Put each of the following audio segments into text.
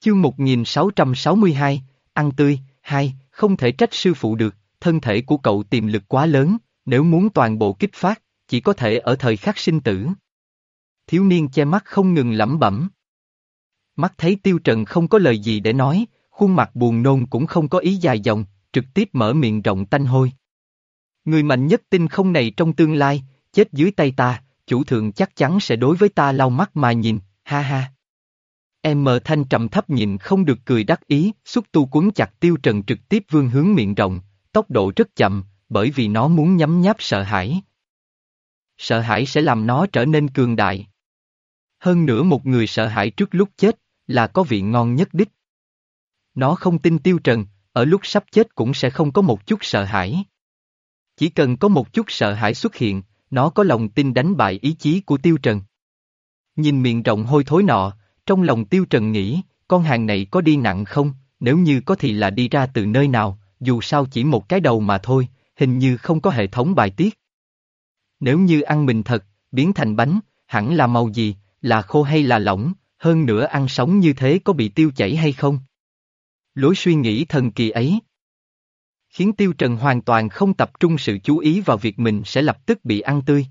Chương 1662, ăn tươi, hai, không thể trách sư phụ được, thân thể của cậu tiềm lực quá lớn, nếu muốn toàn bộ kích phát, chỉ có thể ở thời khắc sinh tử. Thiếu niên che mắt không ngừng lẩm bẩm. Mắt thấy tiêu trần không có lời gì để nói, khuôn mặt buồn nôn cũng không có ý dài dòng, trực tiếp mở miệng rộng tanh hôi. Người mạnh nhất tinh không này trong tương lai, chết dưới tay ta, chủ thượng chắc chắn sẽ đối với ta lau mắt mà nhìn, ha ha. M thanh trầm thấp nhìn không được cười đắc ý, xúc tu cuốn chặt tiêu trần trực tiếp vương hướng miệng rộng, tốc độ rất chậm, bởi vì nó muốn nhấm nháp sợ hãi. Sợ hãi sẽ làm nó trở nên cường đại. Hơn nữa một người sợ hãi trước lúc chết, là có vị ngon nhất đích. Nó không tin tiêu trần, ở lúc sắp chết cũng sẽ không có một chút sợ hãi. Chỉ cần có một chút sợ hãi xuất hiện, nó có lòng tin đánh bại ý chí của tiêu trần. Nhìn miệng rộng hôi thối nọ, trong lòng tiêu trần nghĩ, con hàng này có đi nặng không, nếu như có thì là đi ra từ nơi nào, dù sao chỉ một cái đầu mà thôi, hình như không có hệ thống bài tiết. Nếu như ăn mình thật, biến thành bánh, hẳn là màu gì, là khô hay là lỏng, hơn nữa ăn sống như thế có bị tiêu chảy hay không? Lối suy nghĩ thần kỳ ấy khiến Tiêu Trần hoàn toàn không tập trung sự chú ý vào việc mình sẽ lập tức bị ăn tươi.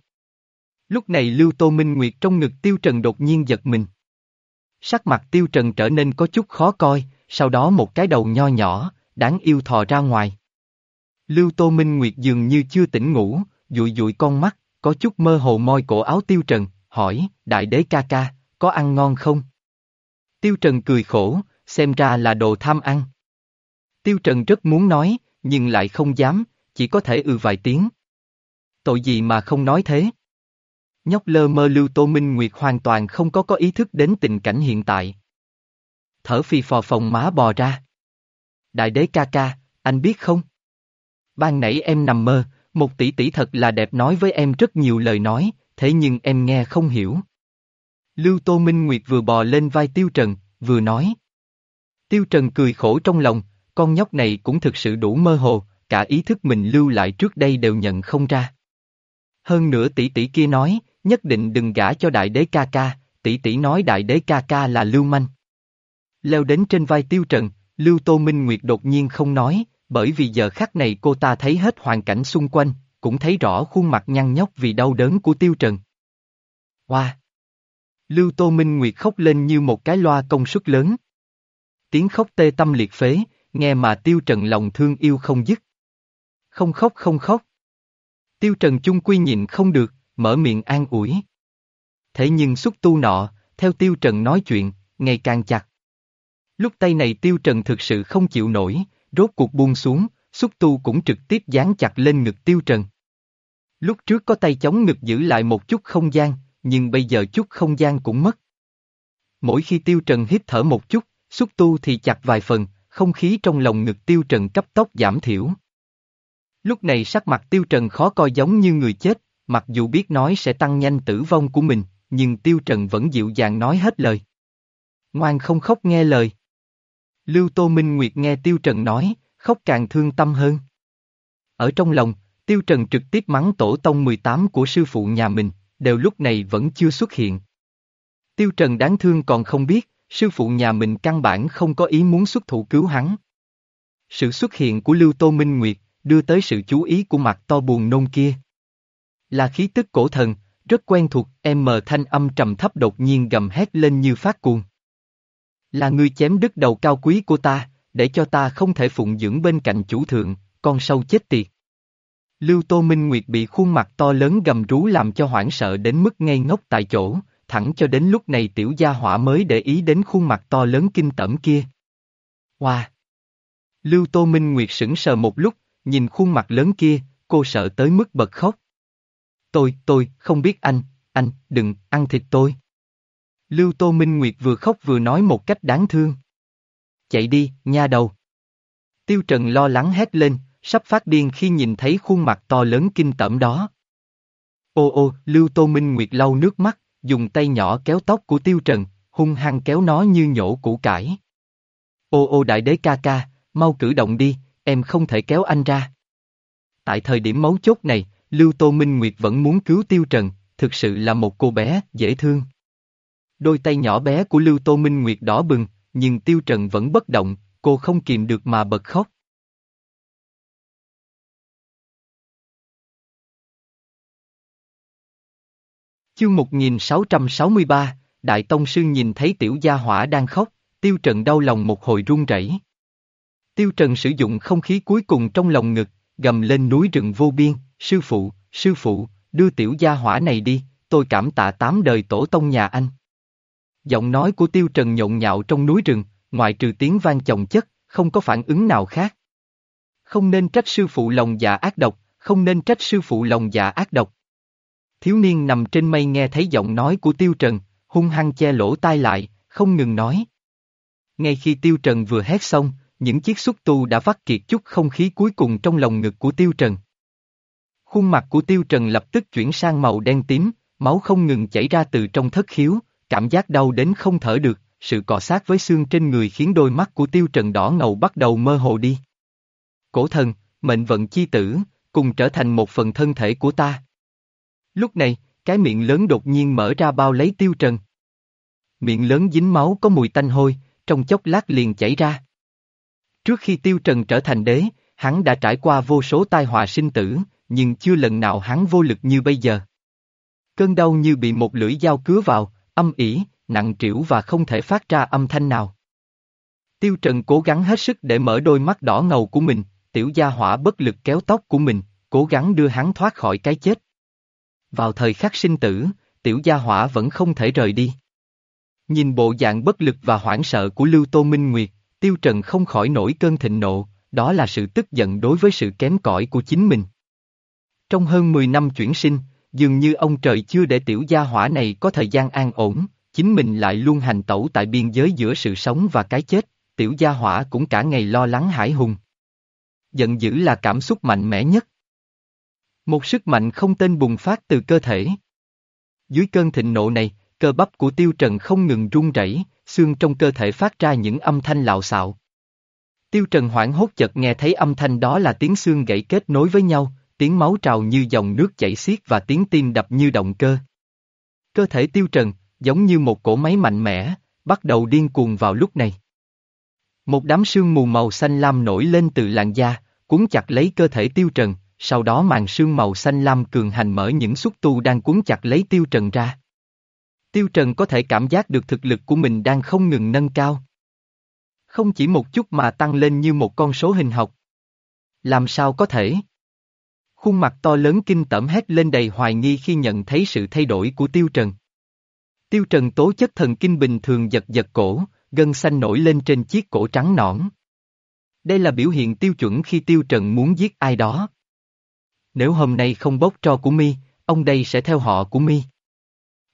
Lúc này Lưu Tô Minh Nguyệt trong ngực Tiêu Trần đột nhiên giật mình. Sắc mặt Tiêu Trần trở nên có chút khó coi, sau đó một cái đầu nho nhỏ, đáng yêu thò ra ngoài. Lưu Tô Minh Nguyệt dường như chưa tỉnh ngủ, dụi dụi con mắt, có chút mơ hồ moi cổ áo Tiêu Trần, hỏi, đại đế ca ca, có ăn ngon không? Tiêu Trần cười khổ, xem ra là đồ tham ăn. Tiêu Trần rất muốn nói, nhưng lại không dám, chỉ có thể ừ vài tiếng. Tội gì mà không nói thế? Nhóc lơ mơ Lưu Tô Minh Nguyệt hoàn toàn không có có ý thức đến tình cảnh hiện tại. Thở phì phò phòng má bò ra. Đại đế ca ca, anh biết không? Ban nãy em nằm mơ, một tỷ tỷ thật là đẹp nói với em rất nhiều lời nói, thế nhưng em nghe không hiểu. Lưu Tô Minh Nguyệt vừa bò lên vai Tiêu Trần, vừa nói. Tiêu Trần cười khổ trong lòng, con nhóc này cũng thực sự đủ mơ hồ, cả ý thức mình lưu lại trước đây đều nhận không ra. Hơn nữa tỷ tỷ kia nói, nhất định đừng gả cho đại đế ca ca, tỷ tỷ nói đại đế ca ca là lưu manh. Leo đến trên vai tiêu trần, Lưu Tô Minh Nguyệt đột nhiên không nói, bởi vì giờ khắc này cô ta thấy hết hoàn cảnh xung quanh, cũng thấy rõ khuôn mặt nhăn nhóc vì đau đớn của tiêu trần. Hoa! Wow. Lưu Tô Minh Nguyệt khóc lên như một cái loa công suất lớn. Tiếng khóc tê tâm liệt phế, nghe mà Tiêu Trần lòng thương yêu không dứt. Không khóc không khóc. Tiêu Trần chung quy nhịn không được, mở miệng an ủi. Thế nhưng xúc tu nọ, theo Tiêu Trần nói chuyện, ngày càng chặt. Lúc tay này Tiêu Trần thực sự không chịu nổi, rốt cuộc buông xuống, xúc tu cũng trực tiếp dán chặt lên ngực Tiêu Trần. Lúc trước có tay chống ngực giữ lại một chút không gian, nhưng bây giờ chút không gian cũng mất. Mỗi khi Tiêu Trần hít thở một chút, xúc tu thì chặt vài phần, không khí trong lòng ngực tiêu trần cấp tốc giảm thiểu. Lúc này sắc mặt tiêu trần khó coi giống như người chết, mặc dù biết nói sẽ tăng nhanh tử vong của mình, nhưng tiêu trần vẫn dịu dàng nói hết lời. Ngoan không khóc nghe lời. Lưu Tô Minh Nguyệt nghe tiêu trần nói, khóc càng thương tâm hơn. Ở trong lòng, tiêu trần trực tiếp mắng tổ tông 18 của sư phụ nhà mình, đều lúc này vẫn chưa xuất hiện. Tiêu trần đáng thương còn không biết, sư phụ nhà mình căn bản không có ý muốn xuất thủ cứu hắn. Sự xuất hiện của Lưu Tô Minh Nguyệt đưa tới sự chú ý của mặt to buồn nôn kia. Là khí tức cổ thần, rất quen thuộc, em mờ thanh âm trầm thấp đột nhiên gầm hét lên như phát cuồng. Là ngươi chém đứt đầu cao quý của ta, để cho ta không thể phụng dưỡng bên cạnh chủ thượng, con sâu chết tiệt. Lưu Tô Minh Nguyệt bị khuôn mặt to lớn gầm rú làm cho hoảng sợ đến mức ngây ngốc tại chỗ, thẳng cho đến lúc này tiểu gia hỏa mới để ý đến khuôn mặt to lớn kinh tởm kia. Hoa! Wow. Lưu Tô Minh Nguyệt sững sờ một lúc, nhìn khuôn mặt lớn kia, cô sợ tới mức bật khóc. Tôi, tôi, không biết anh, anh, đừng, ăn thịt tôi. Lưu Tô Minh Nguyệt vừa khóc vừa nói một cách đáng thương. Chạy đi, nha đầu. Tiêu Trần lo lắng hét lên, sắp phát điên khi nhìn thấy khuôn mặt to lớn kinh tởm đó. Ô ô, Lưu Tô Minh Nguyệt lau nước mắt, dùng tay nhỏ kéo tóc của Tiêu Trần, hung hăng kéo nó như nhổ củ cải. Ô ô đại đế ca ca, mau cử động đi, em không thể kéo anh ra. Tại thời điểm mấu chốt này, Lưu Tô Minh Nguyệt vẫn muốn cứu Tiêu Trần, thực sự là một cô bé, dễ thương. Đôi tay nhỏ bé của Lưu Tô Minh Nguyệt đỏ bừng, nhưng Tiêu Trần vẫn bất động, cô không kìm được mà bật khóc. Chương 1663, Đại Tông Sư nhìn thấy tiểu gia hỏa đang khóc, Tiêu Trần đau lòng một hồi run rẩy. Tiêu Trần sử dụng không khí cuối cùng trong lòng ngực, gầm lên núi rừng vô biên, sư phụ, sư phụ, đưa tiểu gia hỏa này đi, tôi cảm tạ tám đời tổ tông nhà anh. Giọng nói của Tiêu Trần nhộn nhạo trong núi rừng, ngoại trừ tiếng vang chồng chất, không có phản ứng nào khác. Không nên trách sư phụ lòng dạ ác độc, không nên trách sư phụ lòng dạ ác độc. Thiếu niên nằm trên mây nghe thấy giọng nói của Tiêu Trần, hung hăng che lỗ tai lại, không ngừng nói. Ngay khi Tiêu Trần vừa hét xong, những chiếc xúc tu đã vắt kiệt chút không khí cuối cùng trong lòng ngực của Tiêu Trần. Khuôn mặt của Tiêu Trần lập tức chuyển sang màu đen tím, máu không ngừng chảy ra từ trong thất khiếu, cảm giác đau đến không thở được, sự cọ sát với xương trên người khiến đôi mắt của Tiêu Trần đỏ ngầu bắt đầu mơ hồ đi. Cổ thần, mệnh vận chi tử, cùng trở thành một phần thân thể của ta. Lúc này, cái miệng lớn đột nhiên mở ra bao lấy Tiêu Trần. Miệng lớn dính máu có mùi tanh hôi, trong chốc lát liền chảy ra. Trước khi Tiêu Trần trở thành đế, hắn đã trải qua vô số tai họa sinh tử, nhưng chưa lần nào hắn vô lực như bây giờ. Cơn đau như bị một lưỡi dao cứa vào, âm ỉ, nặng trĩu và không thể phát ra âm thanh nào. Tiêu Trần cố gắng hết sức để mở đôi mắt đỏ ngầu của mình, tiểu gia hỏa bất lực kéo tóc của mình, cố gắng đưa hắn thoát khỏi cái chết. Vào thời khắc sinh tử, tiểu gia hỏa vẫn không thể rời đi. Nhìn bộ dạng bất lực và hoảng sợ của Lưu Tô Minh Nguyệt, Tiêu Trần không khỏi nổi cơn thịnh nộ, đó là sự tức giận đối với sự kém cỏi của chính mình. Trong hơn 10 năm chuyển sinh, dường như ông trời chưa để tiểu gia hỏa này có thời gian an ổn, chính mình lại luôn hành tẩu tại biên giới giữa sự sống và cái chết, tiểu gia hỏa cũng cả ngày lo lắng hải hùng. Giận dữ là cảm xúc mạnh mẽ nhất. Một sức mạnh không tên bùng phát từ cơ thể. Dưới cơn thịnh nộ này, cơ bắp của tiêu trần không ngừng run rẩy, xương trong cơ thể phát ra những âm thanh lạo xạo. Tiêu trần hoảng hốt chợt nghe thấy âm thanh đó là tiếng xương gãy kết nối với nhau, tiếng máu trào như dòng nước chảy xiết và tiếng tim đập như động cơ. Cơ thể tiêu trần, giống như một cỗ máy mạnh mẽ, bắt đầu điên cuồng vào lúc này. Một đám sương mù màu xanh lam nổi lên từ làn da, cuốn chặt lấy cơ thể tiêu trần, sau đó màn sương màu xanh lam cường hành mở những xúc tu đang cuốn chặt lấy tiêu trần ra. Tiêu trần có thể cảm giác được thực lực của mình đang không ngừng nâng cao. Không chỉ một chút mà tăng lên như một con số hình học. Làm sao có thể? Khuôn mặt to lớn kinh tởm hét lên đầy hoài nghi khi nhận thấy sự thay đổi của Tiêu Trần. Tiêu Trần tố chất thần kinh bình thường giật giật cổ, gân xanh nổi lên trên chiếc cổ trắng nõn. Đây là biểu hiện tiêu chuẩn khi Tiêu Trần muốn giết ai đó. Nếu hôm nay không bốc tro của mi, ông đây sẽ theo họ của mi.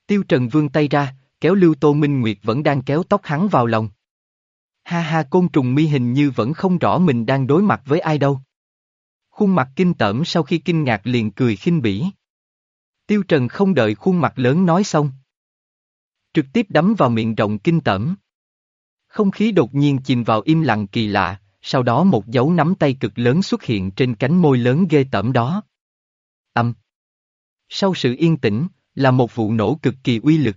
Tiêu Trần vươn tay ra, kéo Lưu Tô Minh Nguyệt vẫn đang kéo tóc hắn vào lòng. Ha ha côn trùng mi hình như vẫn không rõ mình đang đối mặt với ai đâu. Khuôn mặt kinh tởm sau khi kinh ngạc liền cười khinh bỉ. Tiêu Trần không đợi khuôn mặt lớn nói xong. Trực tiếp đấm vào miệng rộng kinh tởm. Không khí đột nhiên chìm vào im lặng kỳ lạ, sau đó một dấu nắm tay cực lớn xuất hiện trên cánh môi lớn ghê tởm đó. Âm. Sau sự yên tĩnh, là một vụ nổ cực kỳ uy lực.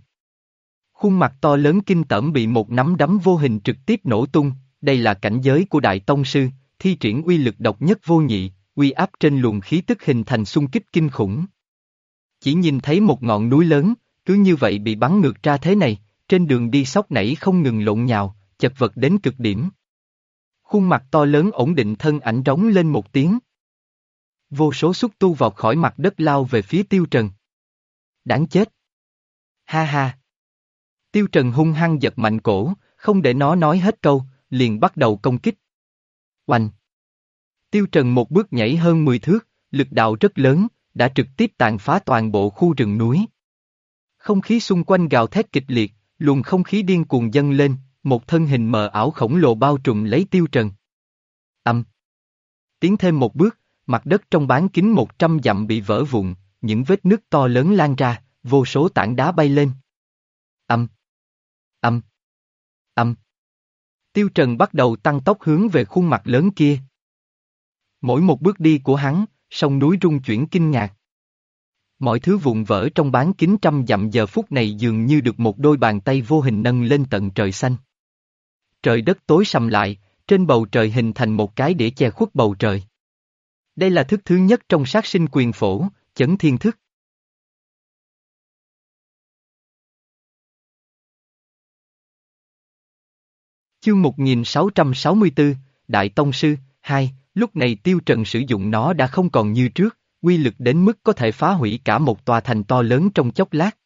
Khuôn mặt to lớn kinh tởm bị một nắm đấm vô hình trực tiếp nổ tung, đây là cảnh giới của Đại Tông Sư, thi triển uy lực độc nhất vô nhị, uy áp trên luồng khí tức hình thành xung kích kinh khủng. Chỉ nhìn thấy một ngọn núi lớn, cứ như vậy bị bắn ngược ra thế này, trên đường đi sóc nảy không ngừng lộn nhào, chật vật đến cực điểm. Khuôn mặt to lớn ổn định thân ảnh rống lên một tiếng. Vô số xúc tu vọt khỏi mặt đất lao về phía tiêu trần. Đáng chết. Ha ha. Tiêu trần hung hăng giật mạnh cổ, không để nó nói hết câu, liền bắt đầu công kích. Oanh. Tiêu Trần một bước nhảy hơn 10 thước, lực đạo rất lớn, đã trực tiếp tàn phá toàn bộ khu rừng núi. Không khí xung quanh gào thét kịch liệt, luồng không khí điên cuồng dâng lên, một thân hình mờ ảo khổng lồ bao trùm lấy Tiêu Trần. Âm. Tiến thêm một bước, mặt đất trong bán kính 100 dặm bị vỡ vụn, những vết nứt to lớn lan ra, vô số tảng đá bay lên. Âm. Âm. Âm. Tiêu Trần bắt đầu tăng tốc hướng về khuôn mặt lớn kia. Mỗi một bước đi của hắn, sông núi rung chuyển kinh ngạc. Mọi thứ vụn vỡ trong bán kính trăm dặm giờ phút này dường như được một đôi bàn tay vô hình nâng lên tận trời xanh. trời đất tối sầm lại, trên bầu trời hình thành một cái để che khuất bầu trời. Đây là thức thứ nhất trong sát sinh quyền phổ, chấn thiên thức. Chương 1664, Đại Tông Sư, 2, lúc này Tiêu Trần sử dụng nó đã không còn như trước, quy lực đến mức có thể phá hủy cả một tòa thành to lớn trong chốc lát.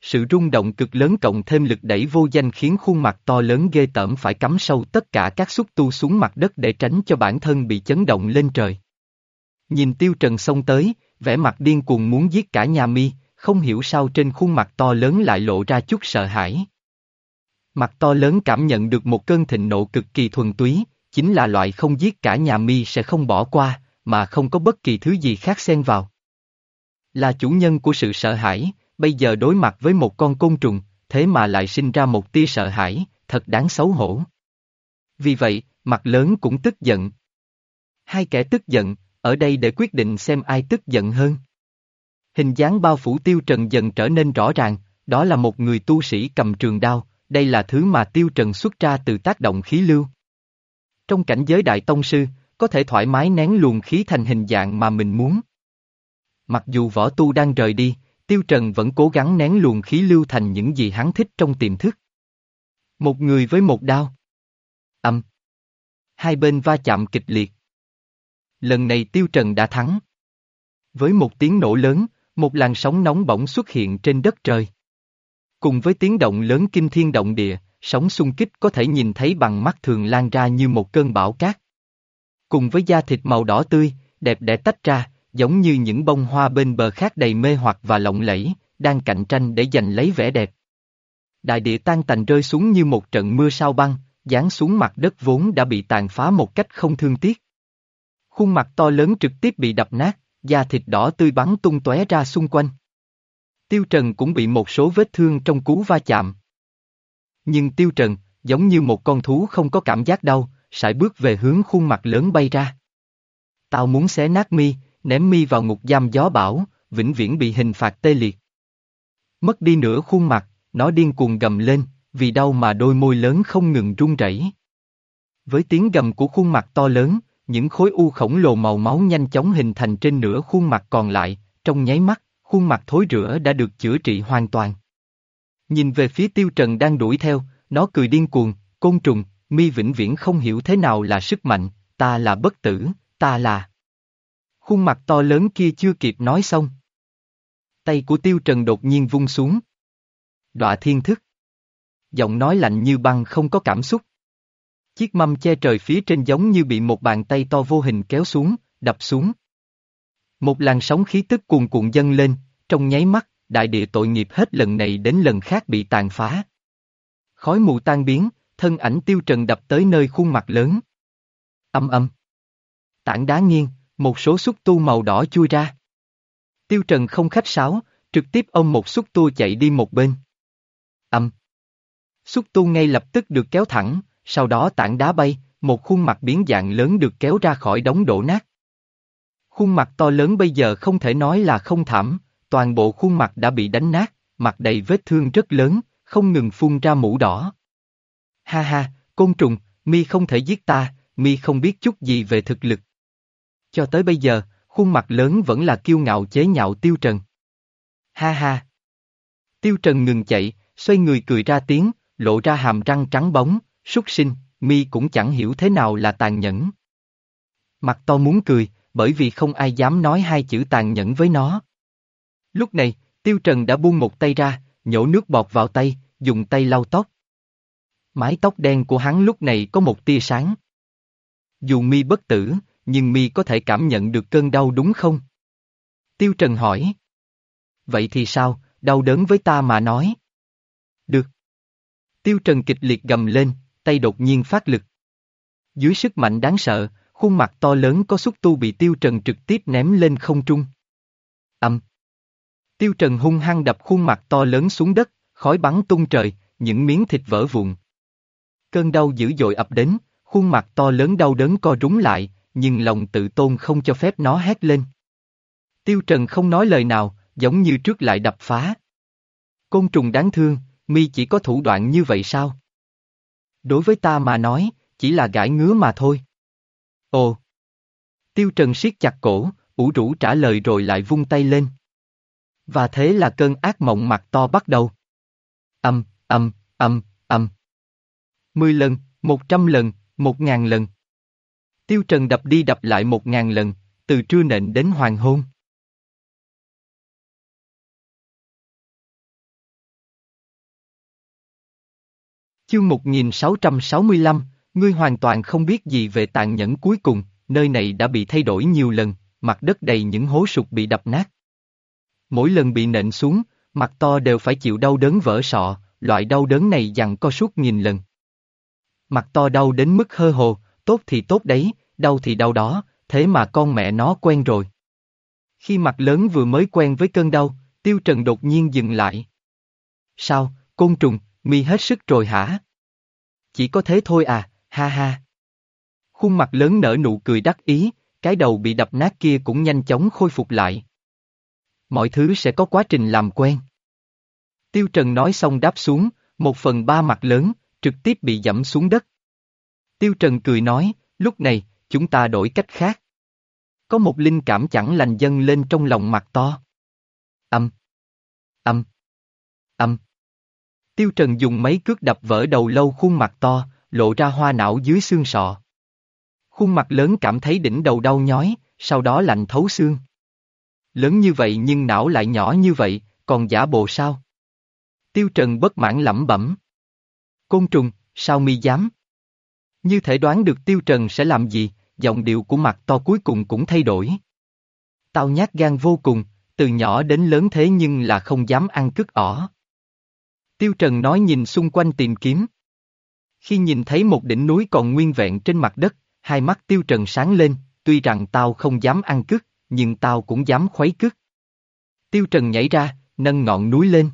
Sự rung động cực lớn cộng thêm lực đẩy vô danh khiến khuôn mặt to lớn ghê tởm phải cắm sâu tất cả các xúc tu xuống mặt đất để tránh cho bản thân bị chấn động lên trời. Nhìn Tiêu Trần xông tới, vẻ mặt điên cuồng muốn giết cả nhà mi, không hiểu sao trên khuôn mặt to lớn lại lộ ra chút sợ hãi. Mặt to lớn cảm nhận được một cơn thịnh nộ cực kỳ thuần túy, chính là loại không giết cả nhà mi sẽ không bỏ qua, mà không có bất kỳ thứ gì khác xen vào. Là chủ nhân của sự sợ hãi, bây giờ đối mặt với một con côn trùng, thế mà lại sinh ra một tia sợ hãi, thật đáng xấu hổ. Vì vậy, mặt lớn cũng tức giận. Hai kẻ tức giận, ở đây để quyết định xem ai tức giận hơn. Hình dáng bao phủ tiêu trần dần trở nên rõ ràng, đó là một người tu sĩ cầm trường đao, đây là thứ mà tiêu trần xuất ra từ tác động khí lưu. Trong cảnh giới đại tông sư, có thể thoải mái nén luồng khí thành hình dạng mà mình muốn. Mặc dù võ tu đang rời đi, tiêu trần vẫn cố gắng nén luồng khí lưu thành những gì hắn thích trong tiềm thức. Một người với một đao. Âm. Hai bên va chạm kịch liệt. Lần này tiêu trần đã thắng. Với một tiếng nổ lớn, một làn sóng nóng bỏng xuất hiện trên đất trời. Cùng với tiếng động lớn kinh thiên động địa, sóng xung kích có thể nhìn thấy bằng mắt thường lan ra như một cơn bão cát. Cùng với da thịt màu đỏ tươi, đẹp đẽ tách ra, giống như những bông hoa bên bờ khác đầy mê hoặc và lộng lẫy, đang cạnh tranh để giành lấy vẻ đẹp. Đại địa tan tành rơi xuống như một trận mưa sao băng, giáng xuống mặt đất vốn đã bị tàn phá một cách không thương tiếc. Khuôn mặt to lớn trực tiếp bị đập nát, da thịt đỏ tươi bắn tung tóe ra xung quanh. Tiêu Trần cũng bị một số vết thương trong cú va chạm. Nhưng Tiêu Trần, giống như một con thú không có cảm giác đau, sải bước về hướng khuôn mặt lớn bay ra. Tao muốn xé nát mi, ném mi vào ngục giam gió bão, vĩnh viễn bị hình phạt tê liệt. Mất đi nửa khuôn mặt, nó điên cuồng gầm lên, vì đau mà đôi môi lớn không ngừng run rẩy. Với tiếng gầm của khuôn mặt to lớn, những khối u khổng lồ màu máu nhanh chóng hình thành trên nửa khuôn mặt còn lại, trong nháy mắt, khuôn mặt thối rữa đã được chữa trị hoàn toàn. Nhìn về phía tiêu trần đang đuổi theo, nó cười điên cuồng, côn trùng, mi vĩnh viễn không hiểu thế nào là sức mạnh, ta là bất tử, ta là... Khuôn mặt to lớn kia chưa kịp nói xong. Tay của tiêu trần đột nhiên vung xuống. Đọa thiên thức. Giọng nói lạnh như băng không có cảm xúc. Chiếc mâm che trời phía trên giống như bị một bàn tay to vô hình kéo xuống, đập xuống. Một làn sóng khí tức cuồn cuộn dâng lên, trong nháy mắt, đại địa tội nghiệp hết lần này đến lần khác bị tàn phá. Khói mù tan biến, thân ảnh tiêu trần đập tới nơi khuôn mặt lớn. Âm âm. Tảng đá nghiêng, một số xúc tu màu đỏ chui ra. Tiêu trần không khách sáo, trực tiếp ông một xúc tu chạy đi một bên. Âm. Xúc tu ngay lập tức được kéo thẳng, sau đó tảng đá bay, một khuôn mặt biến dạng lớn được kéo ra khỏi đống đổ nát. Khuôn mặt to lớn bây giờ không thể nói là không thảm, toàn bộ khuôn mặt đã bị đánh nát, mặt đầy vết thương rất lớn, không ngừng phun ra mũ đỏ. Ha ha, côn trùng, mi không thể giết ta, mi không biết chút gì về thực lực. Cho tới bây giờ, khuôn mặt lớn vẫn là kiêu ngạo chế nhạo Tiêu Trần. Ha ha. Tiêu Trần ngừng chạy, xoay người cười ra tiếng, lộ ra hàm răng trắng bóng, súc sinh, mi cũng chẳng hiểu thế nào là tàn nhẫn. Mặt to muốn cười, bởi vì không ai dám nói hai chữ tàn nhẫn với nó. Lúc này, Tiêu Trần đã buông một tay ra, nhổ nước bọt vào tay, dùng tay lau tóc. Mái tóc đen của hắn lúc này có một tia sáng. Dù mi bất tử, nhưng mi có thể cảm nhận được cơn đau đúng không? Tiêu Trần hỏi. Vậy thì sao, đau đớn với ta mà nói? Được. Tiêu Trần kịch liệt gầm lên, tay đột nhiên phát lực. Dưới sức mạnh đáng sợ, khuôn mặt to lớn có xúc tu bị Tiêu Trần trực tiếp ném lên không trung. Âm. Tiêu Trần hung hăng đập khuôn mặt to lớn xuống đất, khói bắn tung trời, những miếng thịt vỡ vụn. Cơn đau dữ dội ập đến, khuôn mặt to lớn đau đớn co rúm lại, nhưng lòng tự tôn không cho phép nó hét lên. Tiêu Trần không nói lời nào, giống như trước lại đập phá. Côn trùng đáng thương, mi chỉ có thủ đoạn như vậy sao? Đối với ta mà nói, chỉ là gãi ngứa mà thôi. Ồ! Tiêu Trần siết chặt cổ, ủ rũ trả lời rồi lại vung tay lên. Và thế là cơn ác mộng mặt to bắt đầu. Âm, âm, âm, âm. Mười lần, một trăm lần, một ngàn lần. Tiêu Trần đập đi đập lại một ngàn lần, từ trưa nện đến hoàng hôn. Chương 1665, ngươi hoàn toàn không biết gì về tàn nhẫn cuối cùng, nơi này đã bị thay đổi nhiều lần, mặt đất đầy những hố sụt bị đập nát. Mỗi lần bị nện xuống, mặt to đều phải chịu đau đớn vỡ sọ, loại đau đớn này dằn co suốt nghìn lần. Mặt to đau đến mức hơ hồ, tốt thì tốt đấy, đau thì đau đó, thế mà con mẹ nó quen rồi. Khi mặt lớn vừa mới quen với cơn đau, Tiêu Trần đột nhiên dừng lại. Sao, côn trùng, mi hết sức rồi hả? Chỉ có thế thôi à, ha ha. Khuôn mặt lớn nở nụ cười đắc ý, cái đầu bị đập nát kia cũng nhanh chóng khôi phục lại. Mọi thứ sẽ có quá trình làm quen. Tiêu Trần nói xong đáp xuống, một phần ba mặt lớn, trực tiếp bị dẫm xuống đất. Tiêu Trần cười nói, lúc này, chúng ta đổi cách khác. Có một linh cảm chẳng lành dâng lên trong lòng mặt to. Âm. Âm. Âm. Tiêu Trần dùng mấy cước đập vỡ đầu lâu khuôn mặt to, lộ ra hoa não dưới xương sọ. Khuôn mặt lớn cảm thấy đỉnh đầu đau nhói, sau đó lạnh thấu xương. Lớn như vậy nhưng não lại nhỏ như vậy, còn giả bộ sao? Tiêu Trần bất mãn lẩm bẩm. Côn trùng, sao mi dám? Như thể đoán được Tiêu Trần sẽ làm gì, giọng điệu của mặt to cuối cùng cũng thay đổi. Tao nhát gan vô cùng, từ nhỏ đến lớn thế nhưng là không dám ăn cứt ỏ. Tiêu Trần nói nhìn xung quanh tìm kiếm. Khi nhìn thấy một đỉnh núi còn nguyên vẹn trên mặt đất, hai mắt Tiêu Trần sáng lên, tuy rằng tao không dám ăn cứt, nhưng tao cũng dám khuấy cứt. Tiêu Trần nhảy ra, nâng ngọn núi lên.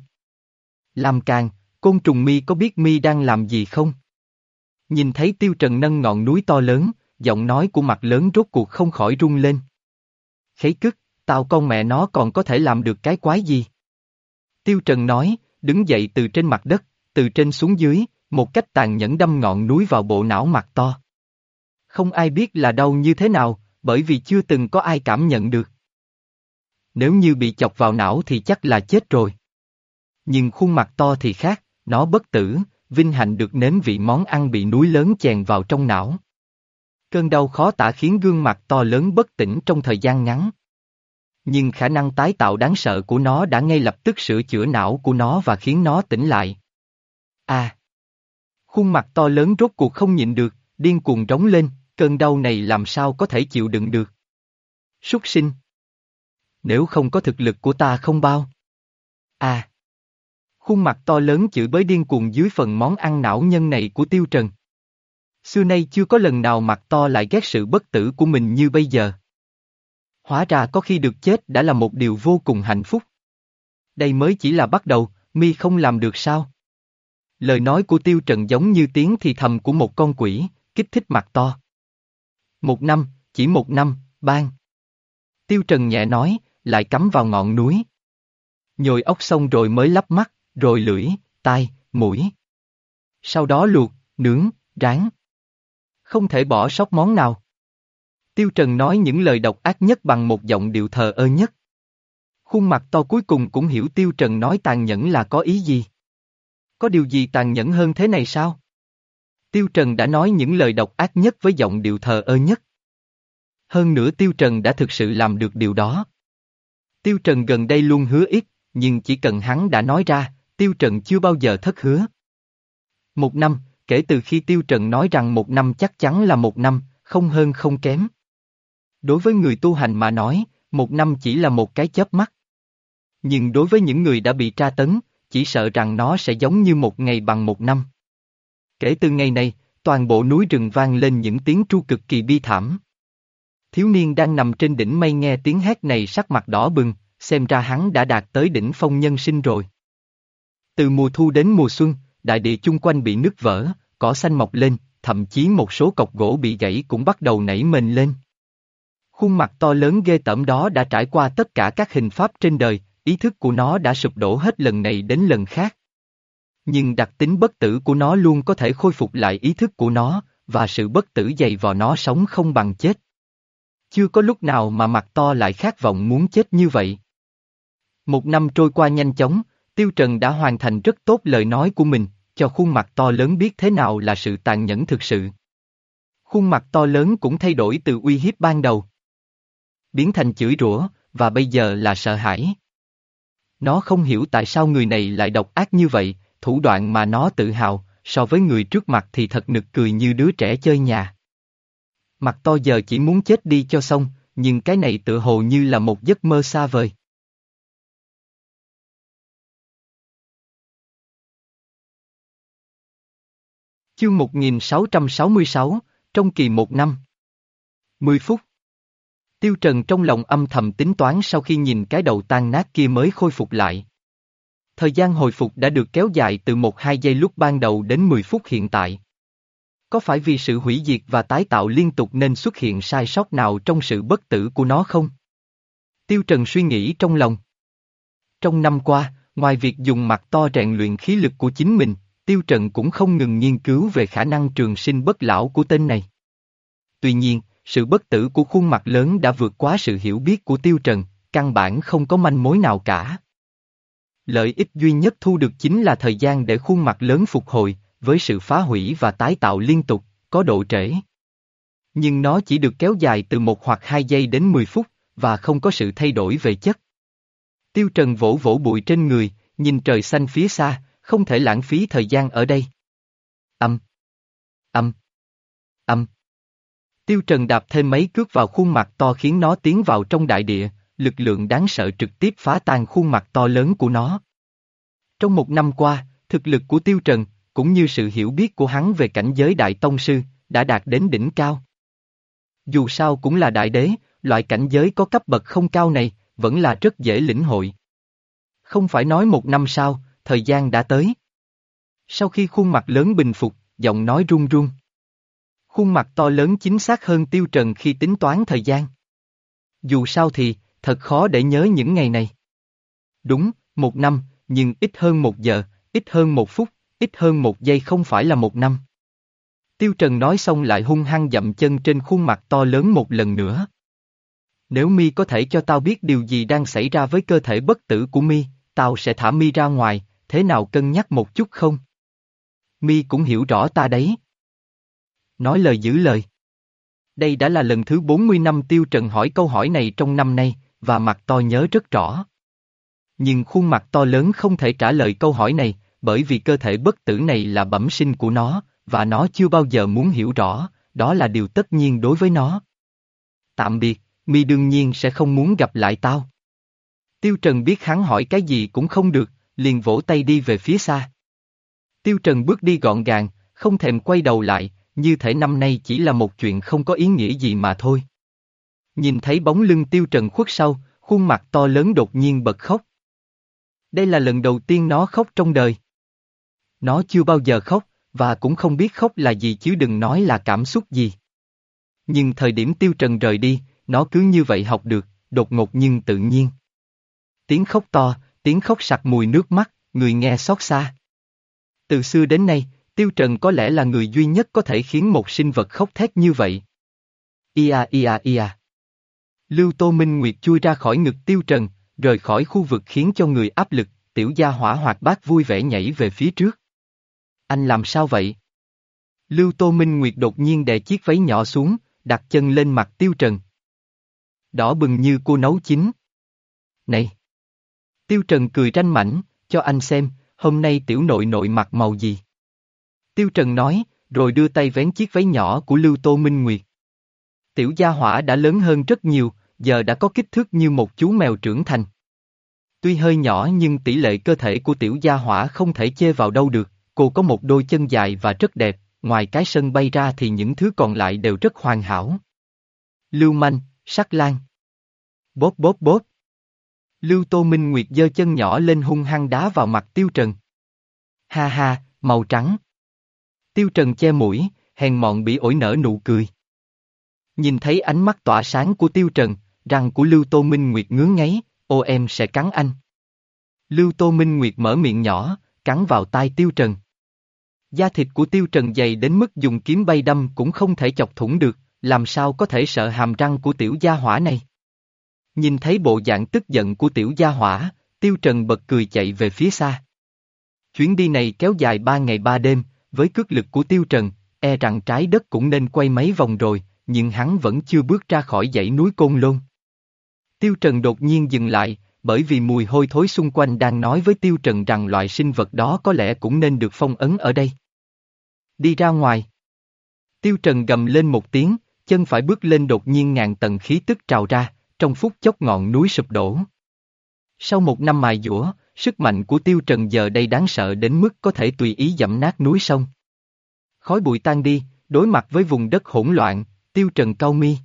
Làm càng, côn trùng mi có biết mi đang làm gì không? Nhìn thấy Tiêu Trần nâng ngọn núi to lớn, giọng nói của mặt lớn rốt cuộc không khỏi rung lên. Khấy cứt, tao con mẹ nó còn có thể làm được cái quái gì? Tiêu Trần nói, đứng dậy từ trên mặt đất, từ trên xuống dưới, một cách tàn nhẫn đâm ngọn núi vào bộ não mặt to. Không ai biết là đau như thế nào, bởi vì chưa từng có ai cảm nhận được. Nếu như bị chọc vào não thì chắc là chết rồi. Nhưng khuôn mặt to thì khác, nó bất tử, vinh hạnh được nếm vị món ăn bị núi lớn chèn vào trong não. Cơn đau khó tả khiến gương mặt to lớn bất tỉnh trong thời gian ngắn. Nhưng khả năng tái tạo đáng sợ của nó đã ngay lập tức sửa chữa não của nó và khiến nó tỉnh lại. À! Khuôn mặt to lớn rốt cuộc không nhịn được, điên cuồng rống lên, cơn đau này làm sao có thể chịu đựng được. Súc sinh! Nếu không có thực lực của ta không bao. À! Khuôn mặt to lớn chửi bới điên cuồng dưới phần món ăn não nhân này của Tiêu Trần. Xưa nay chưa có lần nào mặt to lại ghét sự bất tử của mình như bây giờ. Hóa ra có khi được chết đã là một điều vô cùng hạnh phúc. Đây mới chỉ là bắt đầu, mi không làm được sao? Lời nói của Tiêu Trần giống như tiếng thì thầm của một con quỷ, kích thích mặt to. Một năm, chỉ một năm, ban. Tiêu Trần nhẹ nói, lại cắm vào ngọn núi. Nhồi ốc xong rồi mới lắp mắt, rồi lưỡi, tai, mũi. Sau đó luộc, nướng, rán. Không thể bỏ sót món nào. Tiêu Trần nói những lời độc ác nhất bằng một giọng điệu thờ ơ nhất. Khuôn mặt to cuối cùng cũng hiểu Tiêu Trần nói tàn nhẫn là có ý gì. Có điều gì tàn nhẫn hơn thế này sao? Tiêu Trần đã nói những lời độc ác nhất với giọng điệu thờ ơ nhất. Hơn nữa Tiêu Trần đã thực sự làm được điều đó. Tiêu Trần gần đây luôn hứa ít, nhưng chỉ cần hắn đã nói ra, Tiêu Trần chưa bao giờ thất hứa. Một năm, kể từ khi Tiêu Trần nói rằng một năm chắc chắn là một năm, không hơn không kém. Đối với người tu hành mà nói, một năm chỉ là một cái chớp mắt. Nhưng đối với những người đã bị tra tấn, chỉ sợ rằng nó sẽ giống như một ngày bằng một năm. Kể từ ngày này, toàn bộ núi rừng vang lên những tiếng tru cực kỳ bi thảm. Thiếu niên đang nằm trên đỉnh mây nghe tiếng hét này sắc mặt đỏ bừng, xem ra hắn đã đạt tới đỉnh phong nhân sinh rồi. Từ mùa thu đến mùa xuân, đại địa chung quanh bị nứt vỡ, cỏ xanh mọc lên, thậm chí một số cọc gỗ bị gãy cũng bắt đầu nảy mền lên. Khuôn mặt to lớn ghê tởm đó đã trải qua tất cả các hình pháp trên đời, ý thức của nó đã sụp đổ hết lần này đến lần khác. Nhưng đặc tính bất tử của nó luôn có thể khôi phục lại ý thức của nó, và sự bất tử dày vò nó sống không bằng chết. Chưa có lúc nào mà mặt to lại khát vọng muốn chết như vậy. Một năm trôi qua nhanh chóng, Tiêu Trần đã hoàn thành rất tốt lời nói của mình, cho khuôn mặt to lớn biết thế nào là sự tàn nhẫn thực sự. Khuôn mặt to lớn cũng thay đổi từ uy hiếp ban đầu. Biến thành chửi rủa, và bây giờ là sợ hãi. Nó không hiểu tại sao người này lại độc ác như vậy, thủ đoạn mà nó tự hào, so với người trước mặt thì thật nực cười như đứa trẻ chơi nhà. Mặt to giờ chỉ muốn chết đi cho xong, nhưng cái này tự hồ như là một giấc mơ xa vời. Chương 1666, trong kỳ một năm. 10 phút. Tiêu Trần trong lòng âm thầm tính toán sau khi nhìn cái đầu tan nát kia mới khôi phục lại. Thời gian hồi phục đã được kéo dài từ 1-2 giây lúc ban đầu đến 10 phút hiện tại. Có phải vì sự hủy diệt và tái tạo liên tục nên xuất hiện sai sót nào trong sự bất tử của nó không? Tiêu Trần suy nghĩ trong lòng. Trong năm qua, ngoài việc dùng mặt to rèn luyện khí lực của chính mình, Tiêu Trần cũng không ngừng nghiên cứu về khả năng trường sinh bất lão của tên này. Tuy nhiên, sự bất tử của khuôn mặt lớn đã vượt quá sự hiểu biết của Tiêu Trần, căn bản không có manh mối nào cả. Lợi ích duy nhất thu được chính là thời gian để khuôn mặt lớn phục hồi, với sự phá hủy và tái tạo liên tục, có độ trễ. Nhưng nó chỉ được kéo dài từ một hoặc hai giây đến 10 phút, và không có sự thay đổi về chất. Tiêu Trần vỗ vỗ bụi trên người, nhìn trời xanh phía xa, không thể lãng phí thời gian ở đây. Âm. Âm. Âm. Tiêu Trần đạp thêm mấy cước vào khuôn mặt to khiến nó tiến vào trong đại địa, lực lượng đáng sợ trực tiếp phá tan khuôn mặt to lớn của nó. Trong một năm qua, thực lực của Tiêu Trần, cũng như sự hiểu biết của hắn về cảnh giới đại tông sư, đã đạt đến đỉnh cao. Dù sao cũng là đại đế, loại cảnh giới có cấp bậc không cao này, vẫn là rất dễ lĩnh hội. Không phải nói một năm sau, thời gian đã tới. Sau khi khuôn mặt lớn bình phục, giọng nói run run. Khuôn mặt to lớn chính xác hơn tiêu trần khi tính toán thời gian. Dù sao thì, thật khó để nhớ những ngày này. Đúng, một năm, nhưng ít hơn một giờ, ít hơn một phút, ít hơn một giây không phải là một năm. Tiêu Trần nói xong lại hung hăng dậm chân trên khuôn mặt to lớn một lần nữa. Nếu mi có thể cho tao biết điều gì đang xảy ra với cơ thể bất tử của mi, tao sẽ thả mi ra ngoài, thế nào cân nhắc một chút không? Mi cũng hiểu rõ ta đấy. Nói lời giữ lời. Đây đã là lần thứ 40 năm Tiêu Trần hỏi câu hỏi này trong năm nay, và mặt to nhớ rất rõ. Nhưng khuôn mặt to lớn không thể trả lời câu hỏi này, bởi vì cơ thể bất tử này là bẩm sinh của nó, và nó chưa bao giờ muốn hiểu rõ, đó là điều tất nhiên đối với nó. Tạm biệt, mi đương nhiên sẽ không muốn gặp lại tao. Tiêu Trần biết hắn hỏi cái gì cũng không được, liền vỗ tay đi về phía xa. Tiêu Trần bước đi gọn gàng, không thèm quay đầu lại, như thể năm nay chỉ là một chuyện không có ý nghĩa gì mà thôi. Nhìn thấy bóng lưng Tiêu Trần khuất sau, khuôn mặt to lớn đột nhiên bật khóc. Đây là lần đầu tiên nó khóc trong đời. Nó chưa bao giờ khóc, và cũng không biết khóc là gì chứ đừng nói là cảm xúc gì. Nhưng thời điểm Tiêu Trần rời đi, nó cứ như vậy học được, đột ngột nhưng tự nhiên. Tiếng khóc to, tiếng khóc sặc mùi nước mắt, người nghe xót xa. Từ xưa đến nay, Tiêu Trần có lẽ là người duy nhất có thể khiến một sinh vật khóc thét như vậy. Ia ia ia. Lưu Tô Minh Nguyệt chui ra khỏi ngực Tiêu Trần, rời khỏi khu vực khiến cho người áp lực, tiểu gia hỏa hoạt bát vui vẻ nhảy về phía trước. Anh làm sao vậy? Lưu Tô Minh Nguyệt đột nhiên đè chiếc váy nhỏ xuống, đặt chân lên mặt Tiêu Trần. Đỏ bừng như cô nấu chín. Này! Tiêu Trần cười tranh mảnh, cho anh xem, hôm nay tiểu nội nội mặc màu gì. Tiêu Trần nói, rồi đưa tay vén chiếc váy nhỏ của Lưu Tô Minh Nguyệt. Tiểu gia hỏa đã lớn hơn rất nhiều, giờ đã có kích thước như một chú mèo trưởng thành. Tuy hơi nhỏ nhưng tỷ lệ cơ thể của tiểu gia hỏa không thể chê vào đâu được, cô có một đôi chân dài và rất đẹp, ngoài cái sân bay ra thì những thứ còn lại đều rất hoàn hảo. Lưu manh, sắc lan. Bóp bóp bóp. Lưu Tô Minh Nguyệt giơ chân nhỏ lên hung hăng đá vào mặt Tiêu Trần. Ha ha, màu trắng. Tiêu Trần che mũi, hèn mọn bị ổi nở nụ cười. Nhìn thấy ánh mắt tỏa sáng của Tiêu Trần, răng của Lưu Tô Minh Nguyệt ngứa ngáy, ô em sẽ cắn anh. Lưu Tô Minh Nguyệt mở miệng nhỏ, cắn vào tai Tiêu Trần. Da thịt của Tiêu Trần dày đến mức dùng kiếm bay đâm cũng không thể chọc thủng được, làm sao có thể sợ hàm răng của tiểu gia hỏa này. Nhìn thấy bộ dạng tức giận của tiểu gia hỏa, Tiêu Trần bật cười chạy về phía xa. Chuyến đi này kéo dài ba ngày ba đêm, với cước lực của Tiêu Trần, e rằng trái đất cũng nên quay mấy vòng rồi, nhưng hắn vẫn chưa bước ra khỏi dãy núi Côn Lôn. Tiêu Trần đột nhiên dừng lại, bởi vì mùi hôi thối xung quanh đang nói với Tiêu Trần rằng loại sinh vật đó có lẽ cũng nên được phong ấn ở đây. Đi ra ngoài. Tiêu Trần gầm lên một tiếng, chân phải bước lên đột nhiên ngàn tầng khí tức trào ra, trong phút chốc ngọn núi sụp đổ. Sau một năm mài dũa, sức mạnh của Tiêu Trần giờ đây đáng sợ đến mức có thể tùy ý dẫm nát núi sông. Khói bụi tan đi, đối mặt với vùng đất hỗn loạn, Tiêu Trần cao mi.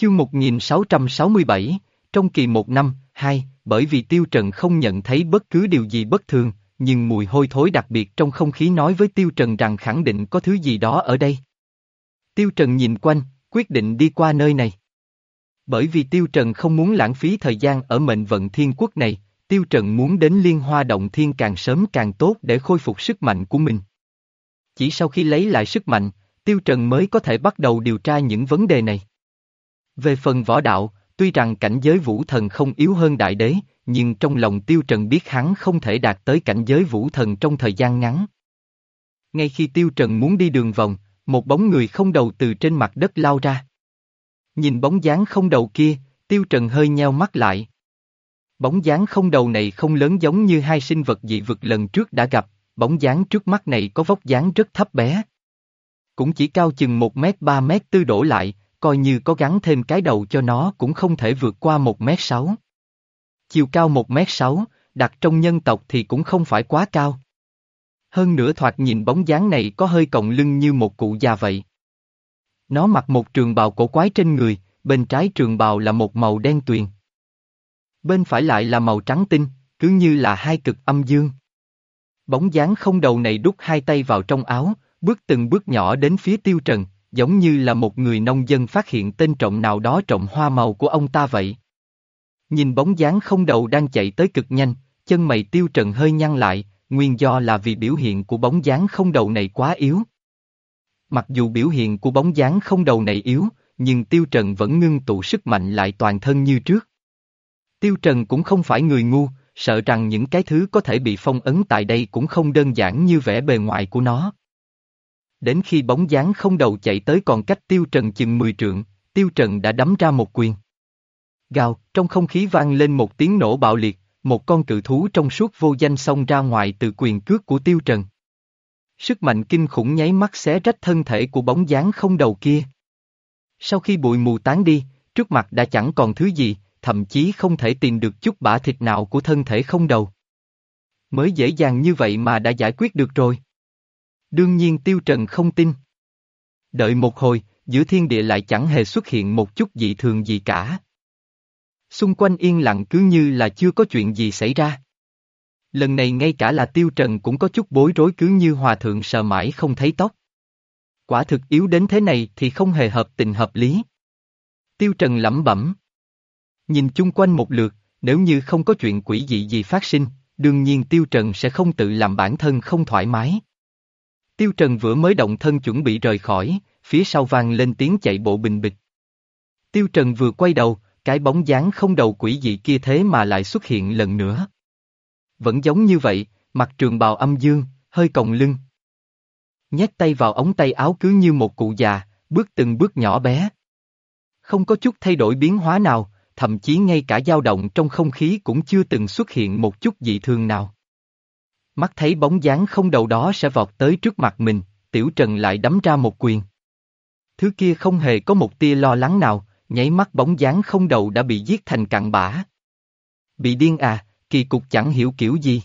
Chương 1667, trong kỳ một năm, hai, bởi vì Tiêu Trần không nhận thấy bất cứ điều gì bất thường, nhưng mùi hôi thối đặc biệt trong không khí nói với Tiêu Trần rằng khẳng định có thứ gì đó ở đây. Tiêu Trần nhìn quanh, quyết định đi qua nơi này. Bởi vì Tiêu Trần không muốn lãng phí thời gian ở mệnh vận thiên quốc này, Tiêu Trần muốn đến liên hoa động thiên càng sớm càng tốt để khôi phục sức mạnh của mình. Chỉ sau khi lấy lại sức mạnh, Tiêu Trần mới có thể bắt đầu điều tra những vấn đề này. Về phần võ đạo, tuy rằng cảnh giới vũ thần không yếu hơn đại đế, nhưng trong lòng Tiêu Trần biết hắn không thể đạt tới cảnh giới vũ thần trong thời gian ngắn. Ngay khi Tiêu Trần muốn đi đường vòng, một bóng người không đầu từ trên mặt đất lao ra. Nhìn bóng dáng không đầu kia, Tiêu Trần hơi nheo mắt lại. Bóng dáng không đầu này không lớn giống như hai sinh vật dị vực lần trước đã gặp, bóng dáng trước mắt này có vóc dáng rất thấp bé. Cũng chỉ cao chừng 1 mét 3 mét tư đổ lại, coi như có gắn thêm cái đầu cho nó cũng không thể vượt qua 1 mét 6. Chiều cao 1 mét 6, đặt trong nhân tộc thì cũng không phải quá cao. Hơn nữa thoạt nhìn bóng dáng này có hơi còng lưng như một cụ già vậy. Nó mặc một trường bào cổ quái trên người, bên trái trường bào là một màu đen tuyền. Bên phải lại là màu trắng tinh, cứ như là hai cực âm dương. Bóng dáng không đầu này đút hai tay vào trong áo, bước từng bước nhỏ đến phía tiêu trần, giống như là một người nông dân phát hiện tên trộm nào đó trộm hoa màu của ông ta vậy. Nhìn bóng dáng không đầu đang chạy tới cực nhanh, chân mày tiêu trần hơi nhăn lại, nguyên do là vì biểu hiện của bóng dáng không đầu này quá yếu. Mặc dù biểu hiện của bóng dáng không đầu này yếu, nhưng Tiêu Trần vẫn ngưng tụ sức mạnh lại toàn thân như trước. Tiêu Trần cũng không phải người ngu, sợ rằng những cái thứ có thể bị phong ấn tại đây cũng không đơn giản như vẻ bề ngoài của nó. Đến khi bóng dáng không đầu chạy tới còn cách Tiêu Trần chừng 10 trượng, Tiêu Trần đã đấm ra một quyền. Gào, trong không khí vang lên một tiếng nổ bạo liệt, một con cự thú trong suốt vô danh xông ra ngoài từ quyền cước của Tiêu Trần. Sức mạnh kinh khủng nháy mắt xé rách thân thể của bóng dáng không đầu kia. Sau khi bụi mù tán đi, trước mặt đã chẳng còn thứ gì, thậm chí không thể tìm được chút bả thịt nào của thân thể không đầu. Mới dễ dàng như vậy mà đã giải quyết được rồi. Đương nhiên Tiêu Trần không tin. Đợi một hồi, giữa thiên địa lại chẳng hề xuất hiện một chút dị thường gì cả. Xung quanh yên lặng cứ như là chưa có chuyện gì xảy ra. Lần này ngay cả là Tiêu Trần cũng có chút bối rối cứ như hòa thượng sợ mãi không thấy tóc. Quả thực yếu đến thế này thì không hề hợp tình hợp lý. Tiêu Trần lẩm bẩm. Nhìn chung quanh một lượt, nếu như không có chuyện quỷ dị gì phát sinh, đương nhiên Tiêu Trần sẽ không tự làm bản thân không thoải mái. Tiêu Trần vừa mới động thân chuẩn bị rời khỏi, phía sau vang lên tiếng chạy bộ bình bịch. Tiêu Trần vừa quay đầu, cái bóng dáng không đầu quỷ dị kia thế mà lại xuất hiện lần nữa. Vẫn giống như vậy, mặt trường bào âm dương, hơi còng lưng. Nhét tay vào ống tay áo cứ như một cụ già, bước từng bước nhỏ bé. Không có chút thay đổi biến hóa nào, thậm chí ngay cả dao động trong không khí cũng chưa từng xuất hiện một chút dị thường nào. Mắt thấy bóng dáng không đầu đó sẽ vọt tới trước mặt mình, Tiểu Trần lại đấm ra một quyền. Thứ kia không hề có một tia lo lắng nào, nháy mắt bóng dáng không đầu đã bị giết thành cặn bã. Bị điên à, kỳ cục chẳng hiểu kiểu gì.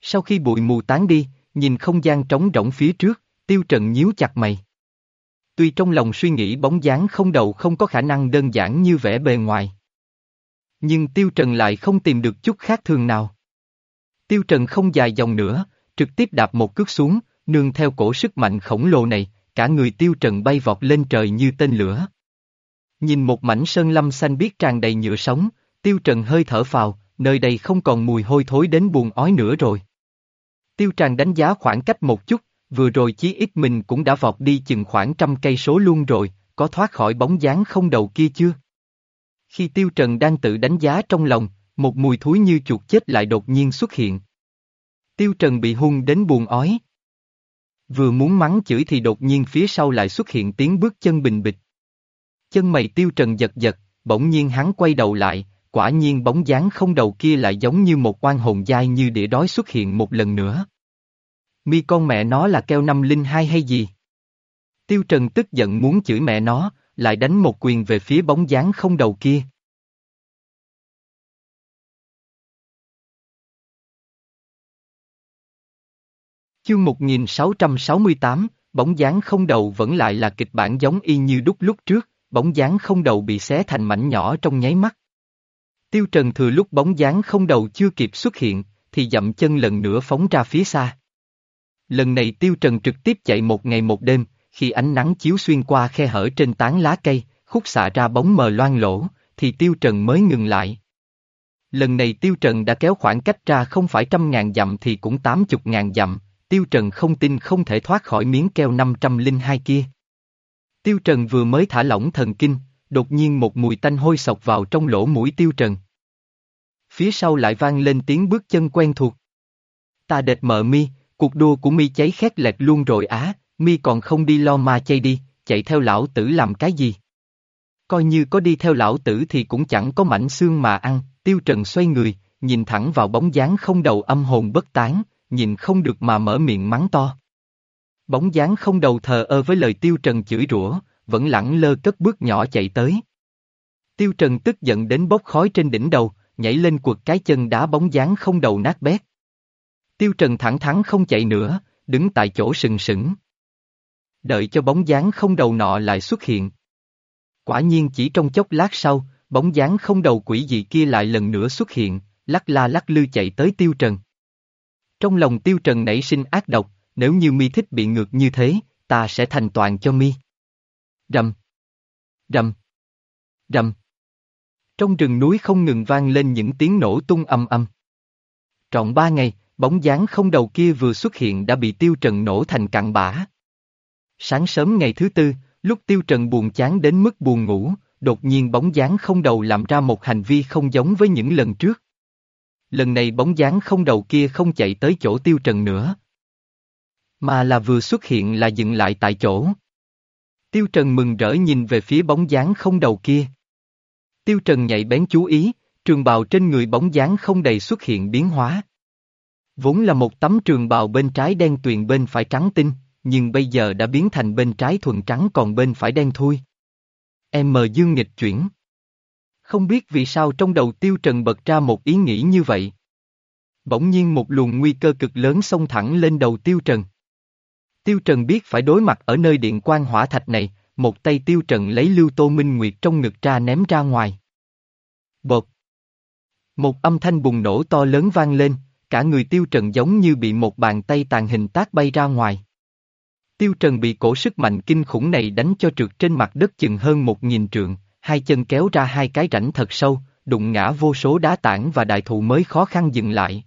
Sau khi bụi mù tán đi, nhìn không gian trống rỗng phía trước, tiêu trần nhíu chặt mày. Tuy trong lòng suy nghĩ bóng dáng không đầu không có khả năng đơn giản như vẻ bề ngoài. Nhưng tiêu trần lại không tìm được chút khác thường nào. Tiêu trần không dài dòng nữa, trực tiếp đạp một cước xuống, nương theo cổ sức mạnh khổng lồ này, cả người tiêu trần bay vọt lên trời như tên lửa. Nhìn một mảnh sơn lâm xanh biếc tràn đầy nhựa sống, Tiêu Trần hơi thở phào, nơi đây không còn mùi hôi thối đến buồn ói nữa rồi. Tiêu Trần đánh giá khoảng cách một chút, vừa rồi chí ít mình cũng đã vọt đi chừng khoảng trăm cây số luôn rồi, có thoát khỏi bóng dáng không đầu kia chưa? Khi Tiêu Trần đang tự đánh giá trong lòng, một mùi thúi như chuột chết lại đột nhiên xuất hiện. Tiêu Trần bị hung đến buồn ói. Vừa muốn mắng chửi thì đột nhiên phía sau lại xuất hiện tiếng bước chân bình bịch. Chân mày Tiêu Trần giật giật, bỗng nhiên hắn quay đầu lại, quả nhiên bóng dáng không đầu kia lại giống như một oan hồn dai như đĩa đói xuất hiện một lần nữa. Mi con mẹ nó là keo năm linh hai hay gì? Tiêu Trần tức giận muốn chửi mẹ nó, lại đánh một quyền về phía bóng dáng không đầu kia. Chương 1668, bóng dáng không đầu vẫn lại là kịch bản giống y như đúc lúc trước, bóng dáng không đầu bị xé thành mảnh nhỏ trong nháy mắt. Tiêu Trần thừa lúc bóng dáng không đầu chưa kịp xuất hiện, thì dậm chân lần nữa phóng ra phía xa. Lần này Tiêu Trần trực tiếp chạy một ngày một đêm, khi ánh nắng chiếu xuyên qua khe hở trên tán lá cây, khúc xạ ra bóng mờ loang lỗ, thì Tiêu Trần mới ngừng lại. Lần này Tiêu Trần đã kéo khoảng cách ra không phải trăm ngàn dặm thì cũng tám chục ngàn dặm, Tiêu Trần không tin không thể thoát khỏi miếng keo 502 kia. Tiêu Trần vừa mới thả lỏng thần kinh, đột nhiên một mùi tanh hôi sọc vào trong lỗ mũi Tiêu Trần. Phía sau lại vang lên tiếng bước chân quen thuộc. Ta đệt mợ mi, cuộc đua của mi cháy khét lẹt luôn rồi á, mi còn không đi lo ma chay đi, chạy theo lão tử làm cái gì? Coi như có đi theo lão tử thì cũng chẳng có mảnh xương mà ăn, Tiêu Trần xoay người, nhìn thẳng vào bóng dáng không đầu âm hồn bất tán, nhìn không được mà mở miệng mắng to. Bóng dáng không đầu thờ ơ với lời Tiêu Trần chửi rủa, vẫn lẳng lơ cất bước nhỏ chạy tới. Tiêu Trần tức giận đến bốc khói trên đỉnh đầu, nhảy lên quật cái chân đá bóng dáng không đầu nát bét. Tiêu Trần thẳng thắn không chạy nữa, đứng tại chỗ sừng sững. Đợi cho bóng dáng không đầu nọ lại xuất hiện. Quả nhiên chỉ trong chốc lát sau, bóng dáng không đầu quỷ dị kia lại lần nữa xuất hiện, lắc la lắc lư chạy tới Tiêu Trần. Trong lòng Tiêu Trần nảy sinh ác độc, nếu như mi thích bị ngược như thế, ta sẽ thành toàn cho mi. Rầm. Rầm. Rầm. Trong rừng núi không ngừng vang lên những tiếng nổ tung âm âm. Trọn ba ngày, bóng dáng không đầu kia vừa xuất hiện đã bị Tiêu Trần nổ thành cặn bã. Sáng sớm ngày thứ tư, lúc Tiêu Trần buồn chán đến mức buồn ngủ, đột nhiên bóng dáng không đầu làm ra một hành vi không giống với những lần trước. Lần này bóng dáng không đầu kia không chạy tới chỗ Tiêu Trần nữa. Mà là vừa xuất hiện là dừng lại tại chỗ. Tiêu Trần mừng rỡ nhìn về phía bóng dáng không đầu kia. Tiêu Trần nhạy bén chú ý, trường bào trên người bóng dáng không đầy xuất hiện biến hóa. Vốn là một tấm trường bào bên trái đen tuyền bên phải trắng tinh, nhưng bây giờ đã biến thành bên trái thuần trắng còn bên phải đen thui. Em dương nghịch chuyển. Không biết vì sao trong đầu Tiêu Trần bật ra một ý nghĩ như vậy. Bỗng nhiên một luồng nguy cơ cực lớn xông thẳng lên đầu Tiêu Trần. Tiêu Trần biết phải đối mặt ở nơi điện quan hỏa thạch này, một tay Tiêu Trần lấy Lưu Tô Minh Nguyệt trong ngực ra ném ra ngoài. Bột. Một âm thanh bùng nổ to lớn vang lên, cả người Tiêu Trần giống như bị một bàn tay tàn hình tác bay ra ngoài. Tiêu Trần bị cổ sức mạnh kinh khủng này đánh cho trượt trên mặt đất chừng hơn một nghìn trượng, hai chân kéo ra hai cái rãnh thật sâu, đụng ngã vô số đá tảng và đại thụ mới khó khăn dừng lại.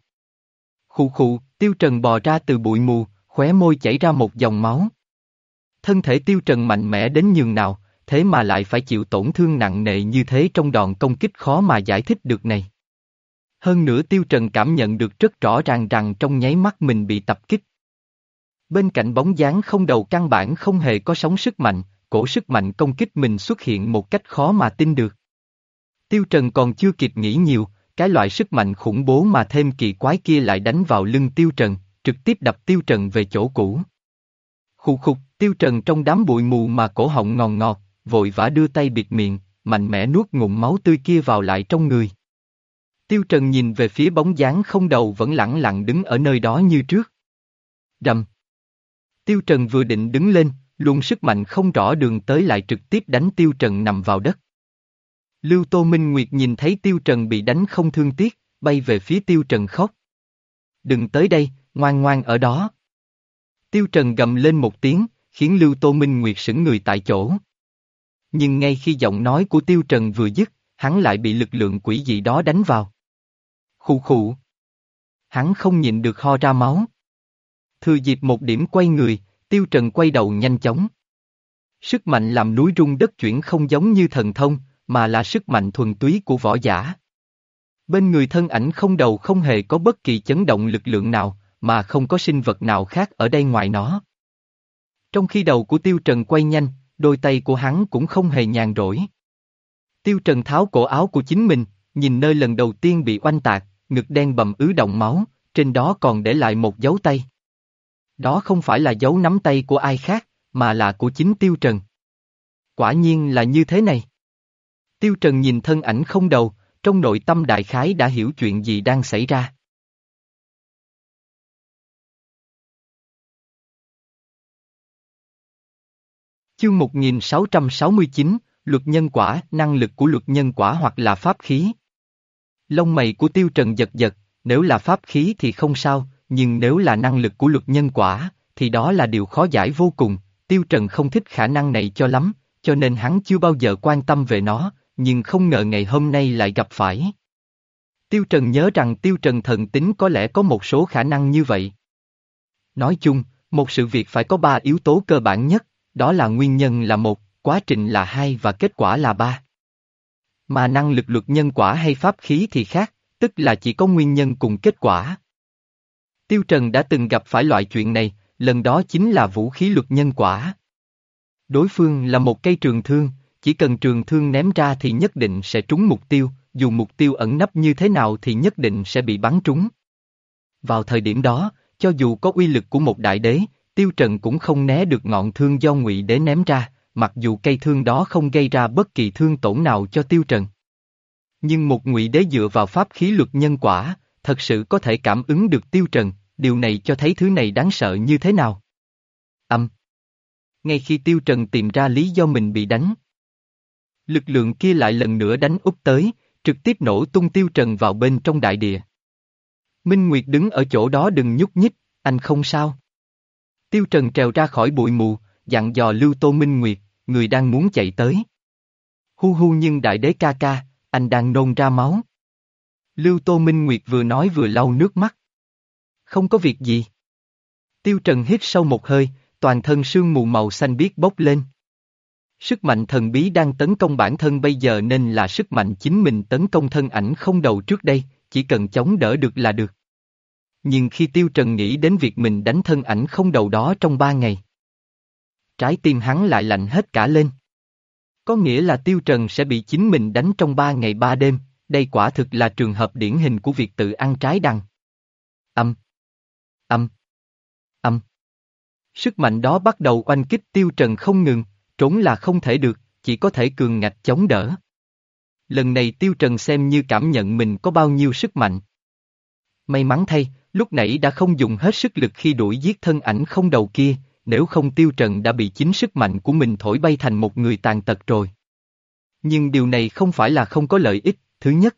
Khụ khụ, Tiêu Trần bò ra từ bụi mù, khóe môi chảy ra một dòng máu. Thân thể Tiêu Trần mạnh mẽ đến nhường nào, thế mà lại phải chịu tổn thương nặng nề như thế trong đòn công kích khó mà giải thích được này. Hơn nữa Tiêu Trần cảm nhận được rất rõ ràng rằng trong nháy mắt mình bị tập kích. Bên cạnh bóng dáng không đầu căn bản không hề có sóng sức mạnh, cổ sức mạnh công kích mình xuất hiện một cách khó mà tin được. Tiêu Trần còn chưa kịp nghĩ nhiều, cái loại sức mạnh khủng bố mà thêm kỳ quái kia lại đánh vào lưng Tiêu Trần, trực tiếp đập Tiêu Trần về chỗ cũ. Khục khục, Tiêu Trần trong đám bụi mù mà cổ họng ngòn ngọt, vội vã đưa tay bịt miệng, mạnh mẽ nuốt ngụm máu tươi kia vào lại trong người. Tiêu Trần nhìn về phía bóng dáng không đầu vẫn lặng lặng đứng ở nơi đó như trước. Rầm. Tiêu Trần vừa định đứng lên, luôn sức mạnh không rõ đường tới lại trực tiếp đánh Tiêu Trần nằm vào đất. Lưu Tô Minh Nguyệt nhìn thấy Tiêu Trần bị đánh không thương tiếc, bay về phía Tiêu Trần khóc. Đừng tới đây, ngoan ngoan ở đó. Tiêu Trần gầm lên một tiếng, khiến Lưu Tô Minh Nguyệt sững người tại chỗ. nhưng ngay khi giọng nói của Tiêu Trần vừa dứt, hắn lại bị lực lượng quỷ dị đó đánh vào. Khụ khụ. Hắn không nhịn được ho ra máu. Thừa dịp một điểm quay người, Tiêu Trần quay đầu nhanh chóng. Sức mạnh làm núi rung đất chuyển không giống như thần thông, mà là sức mạnh thuần túy của võ giả. Bên người thân ảnh không đầu không hề có bất kỳ chấn động lực lượng nào, mà không có sinh vật nào khác ở đây ngoài nó. Trong khi đầu của Tiêu Trần quay nhanh, đôi tay của hắn cũng không hề nhàn rỗi. Tiêu Trần tháo cổ áo của chính mình, nhìn nơi lần đầu tiên bị oanh tạc, ngực đen bầm ứ động máu, trên đó còn để lại một dấu tay. Đó không phải là dấu nắm tay của ai khác, mà là của chính Tiêu Trần. Quả nhiên là như thế này. Tiêu Trần nhìn thân ảnh không đầu, trong nội tâm đại khái đã hiểu chuyện gì đang xảy ra. Chương 1669, Luật nhân quả, năng lực của luật nhân quả hoặc là pháp khí. Lông mày của Tiêu Trần giật giật, nếu là pháp khí thì không sao, nhưng nếu là năng lực của luật nhân quả, thì đó là điều khó giải vô cùng, Tiêu Trần không thích khả năng này cho lắm, cho nên hắn chưa bao giờ quan tâm về nó, nhưng không ngờ ngày hôm nay lại gặp phải. Tiêu Trần nhớ rằng Tiêu Trần thần tính có lẽ có một số khả năng như vậy. Nói chung, một sự việc phải có ba yếu tố cơ bản nhất, đó là nguyên nhân là một, quá trình là hai và kết quả là ba. Mà năng lực luật nhân quả hay pháp khí thì khác, tức là chỉ có nguyên nhân cùng kết quả. Tiêu Trần đã từng gặp phải loại chuyện này, lần đó chính là vũ khí luật nhân quả. Đối phương là một cây trường thương, chỉ cần trường thương ném ra thì nhất định sẽ trúng mục tiêu, dù mục tiêu ẩn nấp như thế nào thì nhất định sẽ bị bắn trúng. Vào thời điểm đó, cho dù có uy lực của một đại đế, Tiêu Trần cũng không né được ngọn thương do ngụy đế ném ra, mặc dù cây thương đó không gây ra bất kỳ thương tổn nào cho Tiêu Trần. Nhưng một ngụy đế dựa vào pháp khí luật nhân quả, thật sự có thể cảm ứng được Tiêu Trần, điều này cho thấy thứ này đáng sợ như thế nào. Âm. Ngay khi Tiêu Trần tìm ra lý do mình bị đánh, lực lượng kia lại lần nữa đánh úp tới, trực tiếp nổ tung Tiêu Trần vào bên trong đại địa. Minh Nguyệt đứng ở chỗ đó đừng nhúc nhích, anh không sao. Tiêu Trần trèo ra khỏi bụi mù, dặn dò Lưu Tô Minh Nguyệt, người đang muốn chạy tới. Hu hu nhưng đại đế ca ca, anh đang nôn ra máu. Lưu Tô Minh Nguyệt vừa nói vừa lau nước mắt. Không có việc gì. Tiêu Trần hít sâu một hơi, toàn thân sương mù màu xanh biếc bốc lên. Sức mạnh thần bí đang tấn công bản thân bây giờ nên là sức mạnh chính mình tấn công thân ảnh không đầu trước đây, chỉ cần chống đỡ được là được. Nhưng khi Tiêu Trần nghĩ đến việc mình đánh thân ảnh không đầu đó trong ba ngày, trái tim hắn lại lạnh hết cả lên. Có nghĩa là Tiêu Trần sẽ bị chính mình đánh trong ba ngày ba đêm, đây quả thực là trường hợp điển hình của việc tự ăn trái đằng. Âm. Âm. Âm. Sức mạnh đó bắt đầu oanh kích Tiêu Trần không ngừng, trốn là không thể được, chỉ có thể cường ngạch chống đỡ. Lần này Tiêu Trần xem như cảm nhận mình có bao nhiêu sức mạnh. May mắn thay, lúc nãy đã không dùng hết sức lực khi đuổi giết thân ảnh không đầu kia, nếu không Tiêu Trần đã bị chính sức mạnh của mình thổi bay thành một người tàn tật rồi. Nhưng điều này không phải là không có lợi ích, thứ nhất.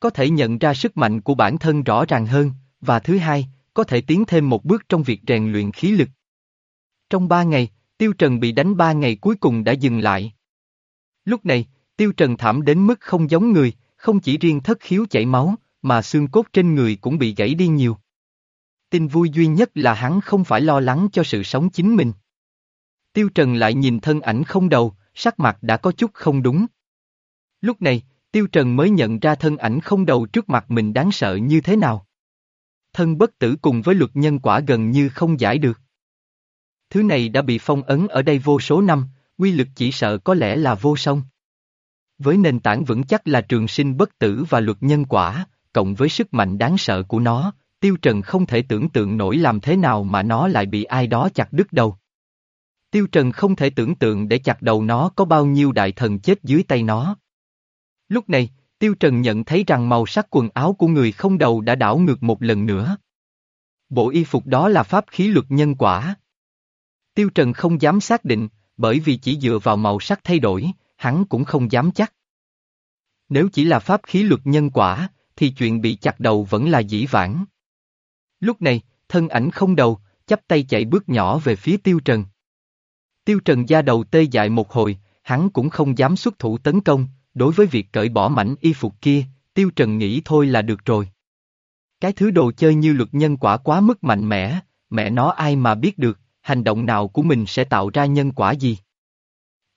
Có thể nhận ra sức mạnh của bản thân rõ ràng hơn, và thứ hai, có thể tiến thêm một bước trong việc rèn luyện khí lực. Trong ba ngày, Tiêu Trần bị đánh ba ngày cuối cùng đã dừng lại. Lúc này, Tiêu Trần thảm đến mức không giống người, không chỉ riêng thất khiếu chảy máu, mà xương cốt trên người cũng bị gãy đi nhiều. Tin vui duy nhất là hắn không phải lo lắng cho sự sống chính mình. Tiêu Trần lại nhìn thân ảnh không đầu, sắc mặt đã có chút không đúng. Lúc này, Tiêu Trần mới nhận ra thân ảnh không đầu trước mặt mình đáng sợ như thế nào. Thân bất tử cùng với luật nhân quả gần như không giải được. Thứ này đã bị phong ấn ở đây vô số năm, quy lực chỉ sợ có lẽ là vô song. Với nền tảng vững chắc là trường sinh bất tử và luật nhân quả, cộng với sức mạnh đáng sợ của nó, Tiêu Trần không thể tưởng tượng nổi làm thế nào mà nó lại bị ai đó chặt đứt đầu. Tiêu Trần không thể tưởng tượng để chặt đầu nó có bao nhiêu đại thần chết dưới tay nó. Lúc này, Tiêu Trần nhận thấy rằng màu sắc quần áo của người không đầu đã đảo ngược một lần nữa. Bộ y phục đó là pháp khí luật nhân quả. Tiêu Trần không dám xác định, bởi vì chỉ dựa vào màu sắc thay đổi, hắn cũng không dám chắc. Nếu chỉ là pháp khí luật nhân quả, thì chuyện bị chặt đầu vẫn là dĩ vãng. Lúc này, thân ảnh không đầu, chắp tay chạy bước nhỏ về phía Tiêu Trần. Tiêu Trần da đầu tê dại một hồi, hắn cũng không dám xuất thủ tấn công, đối với việc cởi bỏ mảnh y phục kia, Tiêu Trần nghĩ thôi là được rồi. Cái thứ đồ chơi như luật nhân quả quá mức mạnh mẽ, mẹ nó ai mà biết được, hành động nào của mình sẽ tạo ra nhân quả gì.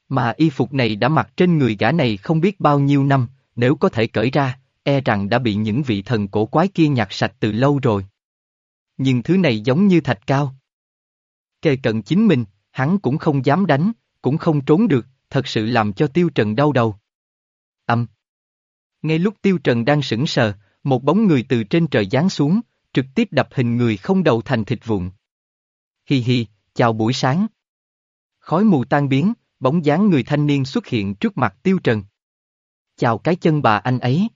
Mà y phục này đã mặc trên người gã này không biết bao nhiêu năm, nếu có thể cởi ra, e rằng đã bị những vị thần cổ quái kia nhặt sạch từ lâu rồi. Nhưng thứ này giống như thạch cao. Kề cận chính mình, hắn cũng không dám đánh, cũng không trốn được, thật sự làm cho Tiêu Trần đau đầu. Âm. Ngay lúc Tiêu Trần đang sững sờ, một bóng người từ trên trời giáng xuống, trực tiếp đập hình người không đầu thành thịt vụn. Hi hi, chào buổi sáng. Khói mù tan biến, bóng dáng người thanh niên xuất hiện trước mặt Tiêu Trần. Chào cái chân bà anh ấy.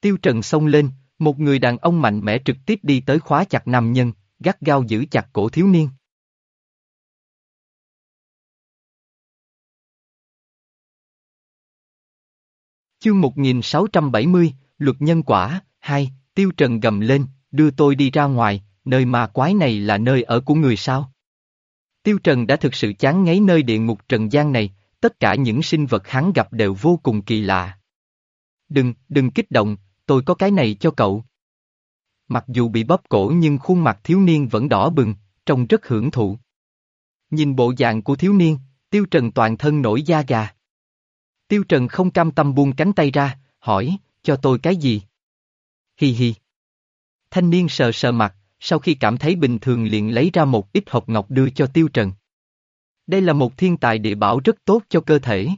Tiêu Trần xông lên, một người đàn ông mạnh mẽ trực tiếp đi tới khóa chặt nam nhân, gắt gao giữ chặt cổ thiếu niên. Chương 1670, Luật Nhân Quả, 2, Tiêu Trần gầm lên, đưa tôi đi ra ngoài, nơi ma quái này là nơi ở của người sao? Tiêu Trần đã thực sự chán ngấy nơi địa ngục trần gian này, tất cả những sinh vật hắn gặp đều vô cùng kỳ lạ. Đừng, đừng kích động, tôi có cái này cho cậu. Mặc dù bị bóp cổ nhưng khuôn mặt thiếu niên vẫn đỏ bừng, trông rất hưởng thụ. Nhìn bộ dạng của thiếu niên, Tiêu Trần toàn thân nổi da gà. Tiêu Trần không cam tâm buông cánh tay ra, hỏi, cho tôi cái gì? Hi hi. Thanh niên sờ sờ mặt, sau khi cảm thấy bình thường liền lấy ra một ít hộp ngọc đưa cho Tiêu Trần. Đây là một thiên tài địa bảo rất tốt cho cơ thể.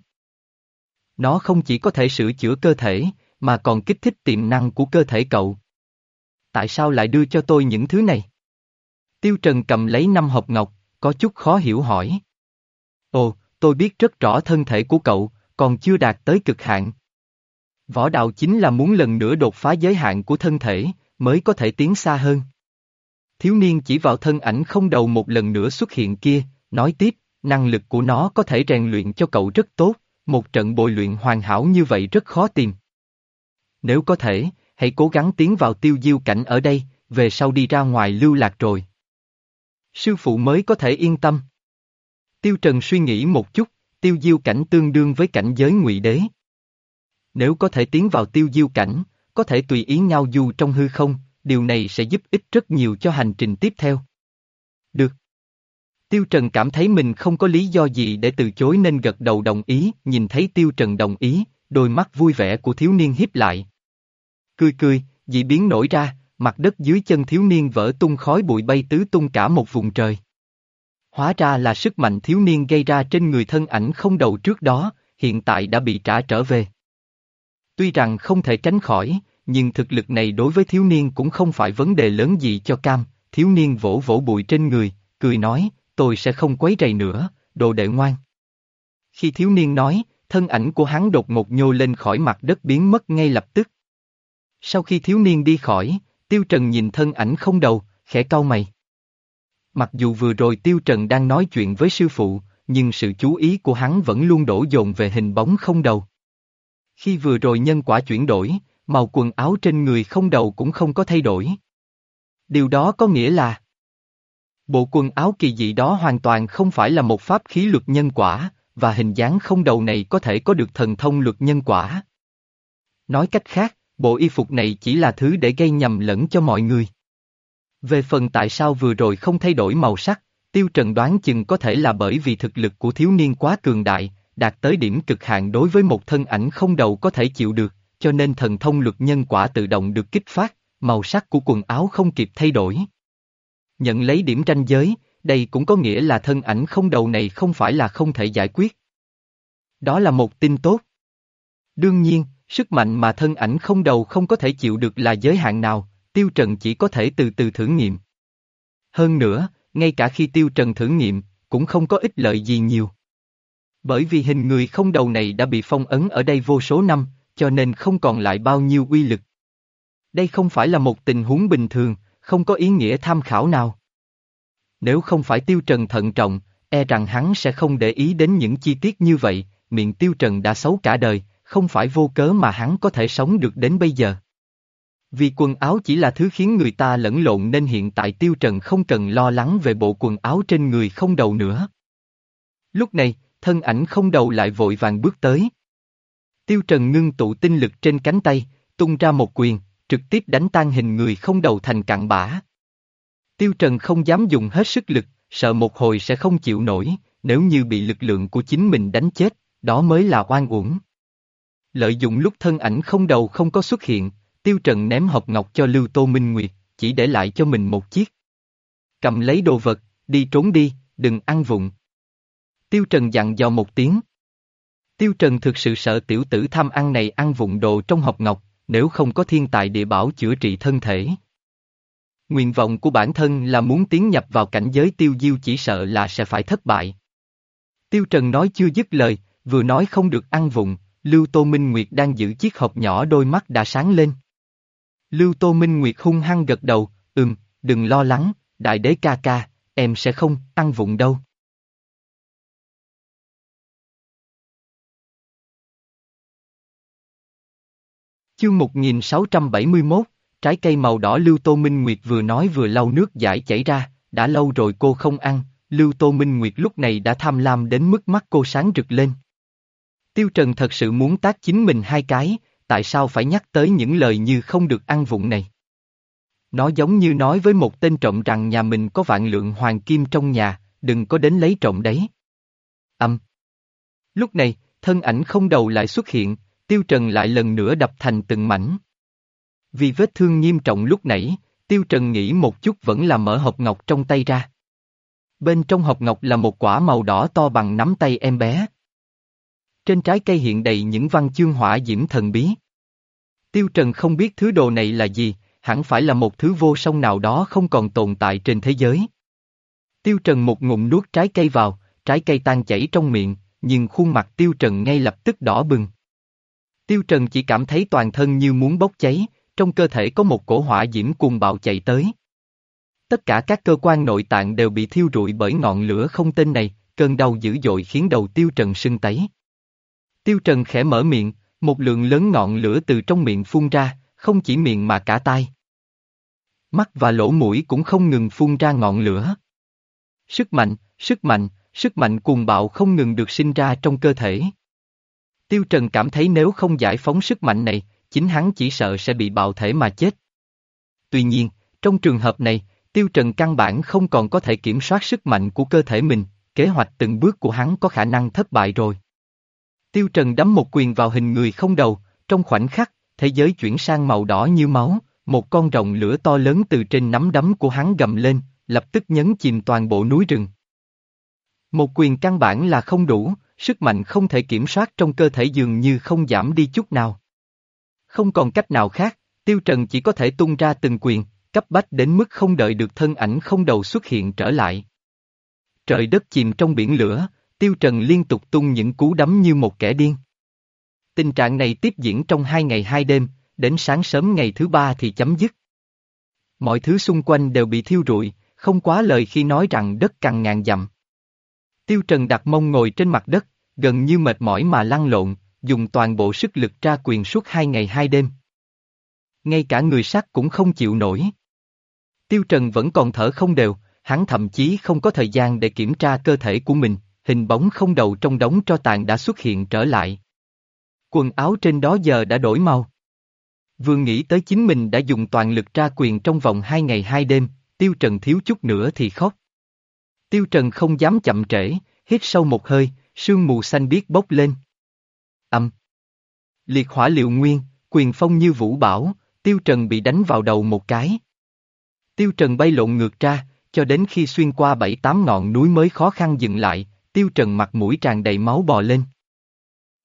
Nó không chỉ có thể sửa chữa cơ thể, mà còn kích thích tiềm năng của cơ thể cậu. Tại sao lại đưa cho tôi những thứ này? Tiêu Trần cầm lấy năm hộp ngọc, có chút khó hiểu hỏi. Ồ, tôi biết rất rõ thân thể của cậu, còn chưa đạt tới cực hạn. Võ đạo chính là muốn lần nữa đột phá giới hạn của thân thể, mới có thể tiến xa hơn. Thiếu niên chỉ vào thân ảnh không đầu một lần nữa xuất hiện kia, nói tiếp, năng lực của nó có thể rèn luyện cho cậu rất tốt, một trận bồi luyện hoàn hảo như vậy rất khó tìm. Nếu có thể, hãy cố gắng tiến vào tiêu diêu cảnh ở đây, về sau đi ra ngoài lưu lạc rồi. Sư phụ mới có thể yên tâm. Tiêu Trần suy nghĩ một chút, tiêu diêu cảnh tương đương với cảnh giới ngụy đế. Nếu có thể tiến vào tiêu diêu cảnh, có thể tùy ý nhau du trong hư không, điều này sẽ giúp ích rất nhiều cho hành trình tiếp theo. Được. Tiêu Trần cảm thấy mình không có lý do gì để từ chối nên gật đầu đồng ý, nhìn thấy Tiêu Trần đồng ý, đôi mắt vui vẻ của thiếu niên hiếp lại. Cười cười, dị biến nổi ra, mặt đất dưới chân thiếu niên vỡ tung khói bụi bay tứ tung cả một vùng trời. Hóa ra là sức mạnh thiếu niên gây ra trên người thân ảnh không đầu trước đó, hiện tại đã bị trả trở về. Tuy rằng không thể tránh khỏi, nhưng thực lực này đối với thiếu niên cũng không phải vấn đề lớn gì cho cam, thiếu niên vỗ vỗ bụi trên người, cười nói, tôi sẽ không quấy rầy nữa, đồ đệ ngoan. Khi thiếu niên nói, thân ảnh của hắn đột ngột nhô lên khỏi mặt đất biến mất ngay lập tức. Sau khi thiếu niên đi khỏi, Tiêu Trần nhìn thân ảnh không đầu, khẽ cau mày. Mặc dù vừa rồi Tiêu Trần đang nói chuyện với sư phụ, nhưng sự chú ý của hắn vẫn luôn đổ dồn về hình bóng không đầu. Khi vừa rồi nhân quả chuyển đổi, màu quần áo trên người không đầu cũng không có thay đổi. Điều đó có nghĩa là Bộ quần áo kỳ dị đó hoàn toàn không phải là một pháp khí luật nhân quả, và hình dáng không đầu này có thể có được thần thông luật nhân quả. Nói cách khác, bộ y phục này chỉ là thứ để gây nhầm lẫn cho mọi người. Về phần tại sao vừa rồi không thay đổi màu sắc, Tiêu Trần đoán chừng có thể là bởi vì thực lực của thiếu niên quá cường đại, đạt tới điểm cực hạn đối với một thân ảnh không đầu có thể chịu được, cho nên thần thông luật nhân quả tự động được kích phát, màu sắc của quần áo không kịp thay đổi. Nhận lấy điểm tranh giới, đây cũng có nghĩa là thân ảnh không đầu này không phải là không thể giải quyết. Đó là một tin tốt. Đương nhiên, sức mạnh mà thân ảnh không đầu không có thể chịu được là giới hạn nào, Tiêu Trần chỉ có thể từ từ thử nghiệm. Hơn nữa, ngay cả khi Tiêu Trần thử nghiệm, cũng không có ích lợi gì nhiều. Bởi vì hình người không đầu này đã bị phong ấn ở đây vô số năm, cho nên không còn lại bao nhiêu uy lực. Đây không phải là một tình huống bình thường, không có ý nghĩa tham khảo nào. Nếu không phải Tiêu Trần thận trọng, e rằng hắn sẽ không để ý đến những chi tiết như vậy, miệng Tiêu Trần đã xấu cả đời, không phải vô cớ mà hắn có thể sống được đến bây giờ. Vì quần áo chỉ là thứ khiến người ta lẫn lộn nên hiện tại Tiêu Trần không cần lo lắng về bộ quần áo trên người không đầu nữa. Lúc này, thân ảnh không đầu lại vội vàng bước tới. Tiêu Trần ngưng tụ tinh lực trên cánh tay, tung ra một quyền, trực tiếp đánh tan hình người không đầu thành cặn bã. Tiêu Trần không dám dùng hết sức lực, sợ một hồi sẽ không chịu nổi, nếu như bị lực lượng của chính mình đánh chết, đó mới là oan uổng. Lợi dụng lúc thân ảnh không đầu không có xuất hiện, Tiêu Trần ném hộp ngọc cho Lưu Tô Minh Nguyệt, chỉ để lại cho mình một chiếc. Cầm lấy đồ vật, đi trốn đi, đừng ăn vụng. Tiêu Trần dặn dò một tiếng. Tiêu Trần thực sự sợ tiểu tử tham ăn này ăn vụng đồ trong hộp ngọc, nếu không có thiên tài địa bảo chữa trị thân thể. Nguyện vọng của bản thân là muốn tiến nhập vào cảnh giới tiêu diêu chỉ sợ là sẽ phải thất bại. Tiêu Trần nói chưa dứt lời, vừa nói không được ăn vụng, Lưu Tô Minh Nguyệt đang giữ chiếc hộp nhỏ đôi mắt đã sáng lên. Lưu Tô Minh Nguyệt hung hăng gật đầu, ừm, đừng lo lắng, đại đế ca ca, em sẽ không ăn vụng đâu. Chương 1671, trái cây màu đỏ Lưu Tô Minh Nguyệt vừa nói vừa lau nước giải chảy ra, đã lâu rồi cô không ăn, Lưu Tô Minh Nguyệt lúc này đã tham lam đến mức mắt cô sáng rực lên. Tiêu Trần thật sự muốn tác chính mình hai cái, tại sao phải nhắc tới những lời như không được ăn vụng này? Nó giống như nói với một tên trộm rằng nhà mình có vạn lượng hoàng kim trong nhà, đừng có đến lấy trộm đấy. Âm. Lúc này, thân ảnh không đầu lại xuất hiện, Tiêu Trần lại lần nữa đập thành từng mảnh. Vì vết thương nghiêm trọng lúc nãy, Tiêu Trần nghĩ một chút vẫn là mở hộp ngọc trong tay ra. Bên trong hộp ngọc là một quả màu đỏ to bằng nắm tay em bé. Trên trái cây hiện đầy những văn chương hỏa diễm thần bí. Tiêu Trần không biết thứ đồ này là gì, hẳn phải là một thứ vô song nào đó không còn tồn tại trên thế giới. Tiêu Trần một ngụm nuốt trái cây vào, trái cây tan chảy trong miệng, nhưng khuôn mặt Tiêu Trần ngay lập tức đỏ bừng. Tiêu Trần chỉ cảm thấy toàn thân như muốn bốc cháy, trong cơ thể có một cổ hỏa diễm cuồng bạo chạy tới. Tất cả các cơ quan nội tạng đều bị thiêu rụi bởi ngọn lửa không tên này, cơn đau dữ dội khiến đầu Tiêu Trần sưng tấy. Tiêu Trần khẽ mở miệng, một lượng lớn ngọn lửa từ trong miệng phun ra, không chỉ miệng mà cả tai. Mắt và lỗ mũi cũng không ngừng phun ra ngọn lửa. Sức mạnh, sức mạnh, sức mạnh cuồng bạo không ngừng được sinh ra trong cơ thể. Tiêu Trần cảm thấy nếu không giải phóng sức mạnh này, chính hắn chỉ sợ sẽ bị bạo thể mà chết. Tuy nhiên, trong trường hợp này, Tiêu Trần căn bản không còn có thể kiểm soát sức mạnh của cơ thể mình, kế hoạch từng bước của hắn có khả năng thất bại rồi. Tiêu Trần đấm một quyền vào hình người không đầu, trong khoảnh khắc, thế giới chuyển sang màu đỏ như máu, một con rồng lửa to lớn từ trên nắm đấm của hắn gầm lên, lập tức nhấn chìm toàn bộ núi rừng. Một quyền căn bản là không đủ, sức mạnh không thể kiểm soát trong cơ thể dường như không giảm đi chút nào. Không còn cách nào khác, Tiêu Trần chỉ có thể tung ra từng quyền, cấp bách đến mức không đợi được thân ảnh không đầu xuất hiện trở lại. Trời đất chìm trong biển lửa, Tiêu Trần liên tục tung những cú đấm như một kẻ điên. Tình trạng này tiếp diễn trong hai ngày hai đêm, đến sáng sớm ngày thứ ba thì chấm dứt. Mọi thứ xung quanh đều bị thiêu rụi, không quá lời khi nói rằng đất cằn ngàn dặm. Tiêu Trần đặt mông ngồi trên mặt đất, gần như mệt mỏi mà lăn lộn, dùng toàn bộ sức lực tra quyền suốt hai ngày hai đêm. Ngay cả người sắt cũng không chịu nổi. Tiêu Trần vẫn còn thở không đều, hắn thậm chí không có thời gian để kiểm tra cơ thể của mình, hình bóng không đầu trong đống tro tàn đã xuất hiện trở lại. Quần áo trên đó giờ đã đổi màu. Vừa nghĩ tới chính mình đã dùng toàn lực tra quyền trong vòng hai ngày hai đêm, Tiêu Trần thiếu chút nữa thì khóc. Tiêu Trần không dám chậm trễ, hít sâu một hơi, sương mù xanh biếc bốc lên. Âm. Liệt hỏa liệu nguyên, quyền phong như vũ bảo, Tiêu Trần bị đánh vào đầu một cái. Tiêu Trần bay lộn ngược ra, cho đến khi xuyên qua bảy tám ngọn núi mới khó khăn dừng lại, Tiêu Trần mặt mũi tràn đầy máu bò lên.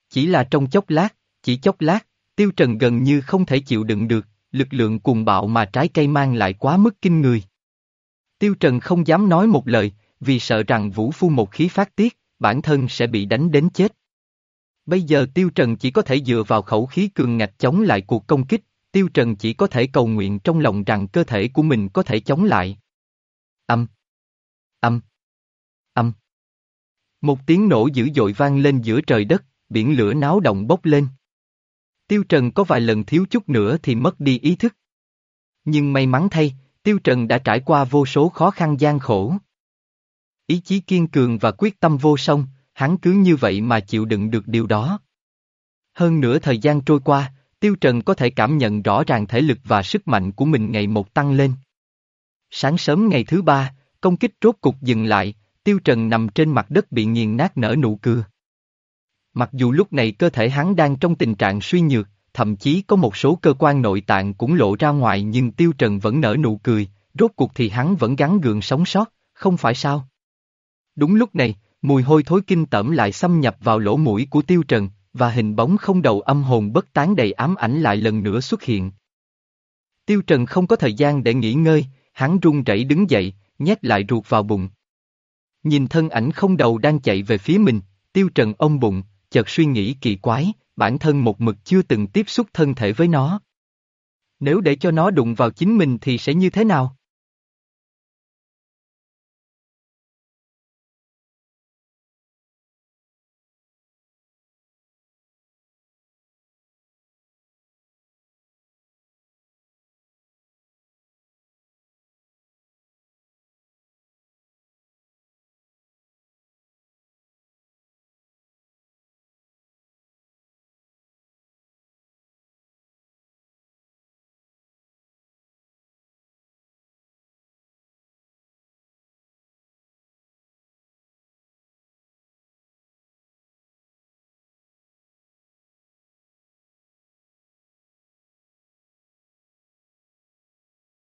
Chỉ là trong chốc lát, chỉ chốc lát, Tiêu Trần gần như không thể chịu đựng được, lực lượng cuồng bạo mà trái cây mang lại quá mức kinh người. Tiêu Trần không dám nói một lời, vì sợ rằng Vũ Phu một khí phát tiết, bản thân sẽ bị đánh đến chết. Bây giờ Tiêu Trần chỉ có thể dựa vào khẩu khí cường ngạch chống lại cuộc công kích, Tiêu Trần chỉ có thể cầu nguyện trong lòng rằng cơ thể của mình có thể chống lại. Âm. Âm. Âm. Một tiếng nổ dữ dội vang lên giữa trời đất, biển lửa náo động bốc lên. Tiêu Trần có vài lần thiếu chút nữa thì mất đi ý thức. Nhưng may mắn thay, Tiêu Trần đã trải qua vô số khó khăn gian khổ. Ý chí kiên cường và quyết tâm vô song, hắn cứ như vậy mà chịu đựng được điều đó. Hơn nữa thời gian trôi qua, Tiêu Trần có thể cảm nhận rõ ràng thể lực và sức mạnh của mình ngày một tăng lên. Sáng sớm ngày thứ ba, công kích rốt cục dừng lại, Tiêu Trần nằm trên mặt đất bị nghiền nát nở nụ cười. Mặc dù lúc này cơ thể hắn đang trong tình trạng suy nhược, thậm chí có một số cơ quan nội tạng cũng lộ ra ngoài nhưng Tiêu Trần vẫn nở nụ cười, rốt cuộc thì hắn vẫn gắn gượng sống sót, không phải sao? Đúng lúc này, mùi hôi thối kinh tởm lại xâm nhập vào lỗ mũi của Tiêu Trần, và hình bóng không đầu âm hồn bất tán đầy ám ảnh lại lần nữa xuất hiện. Tiêu Trần không có thời gian để nghỉ ngơi, hắn run rẩy đứng dậy, nhét lại ruột vào bụng. Nhìn thân ảnh không đầu đang chạy về phía mình, Tiêu Trần ôm bụng, chợt suy nghĩ kỳ quái, bản thân một mực chưa từng tiếp xúc thân thể với nó. Nếu để cho nó đụng vào chính mình thì sẽ như thế nào?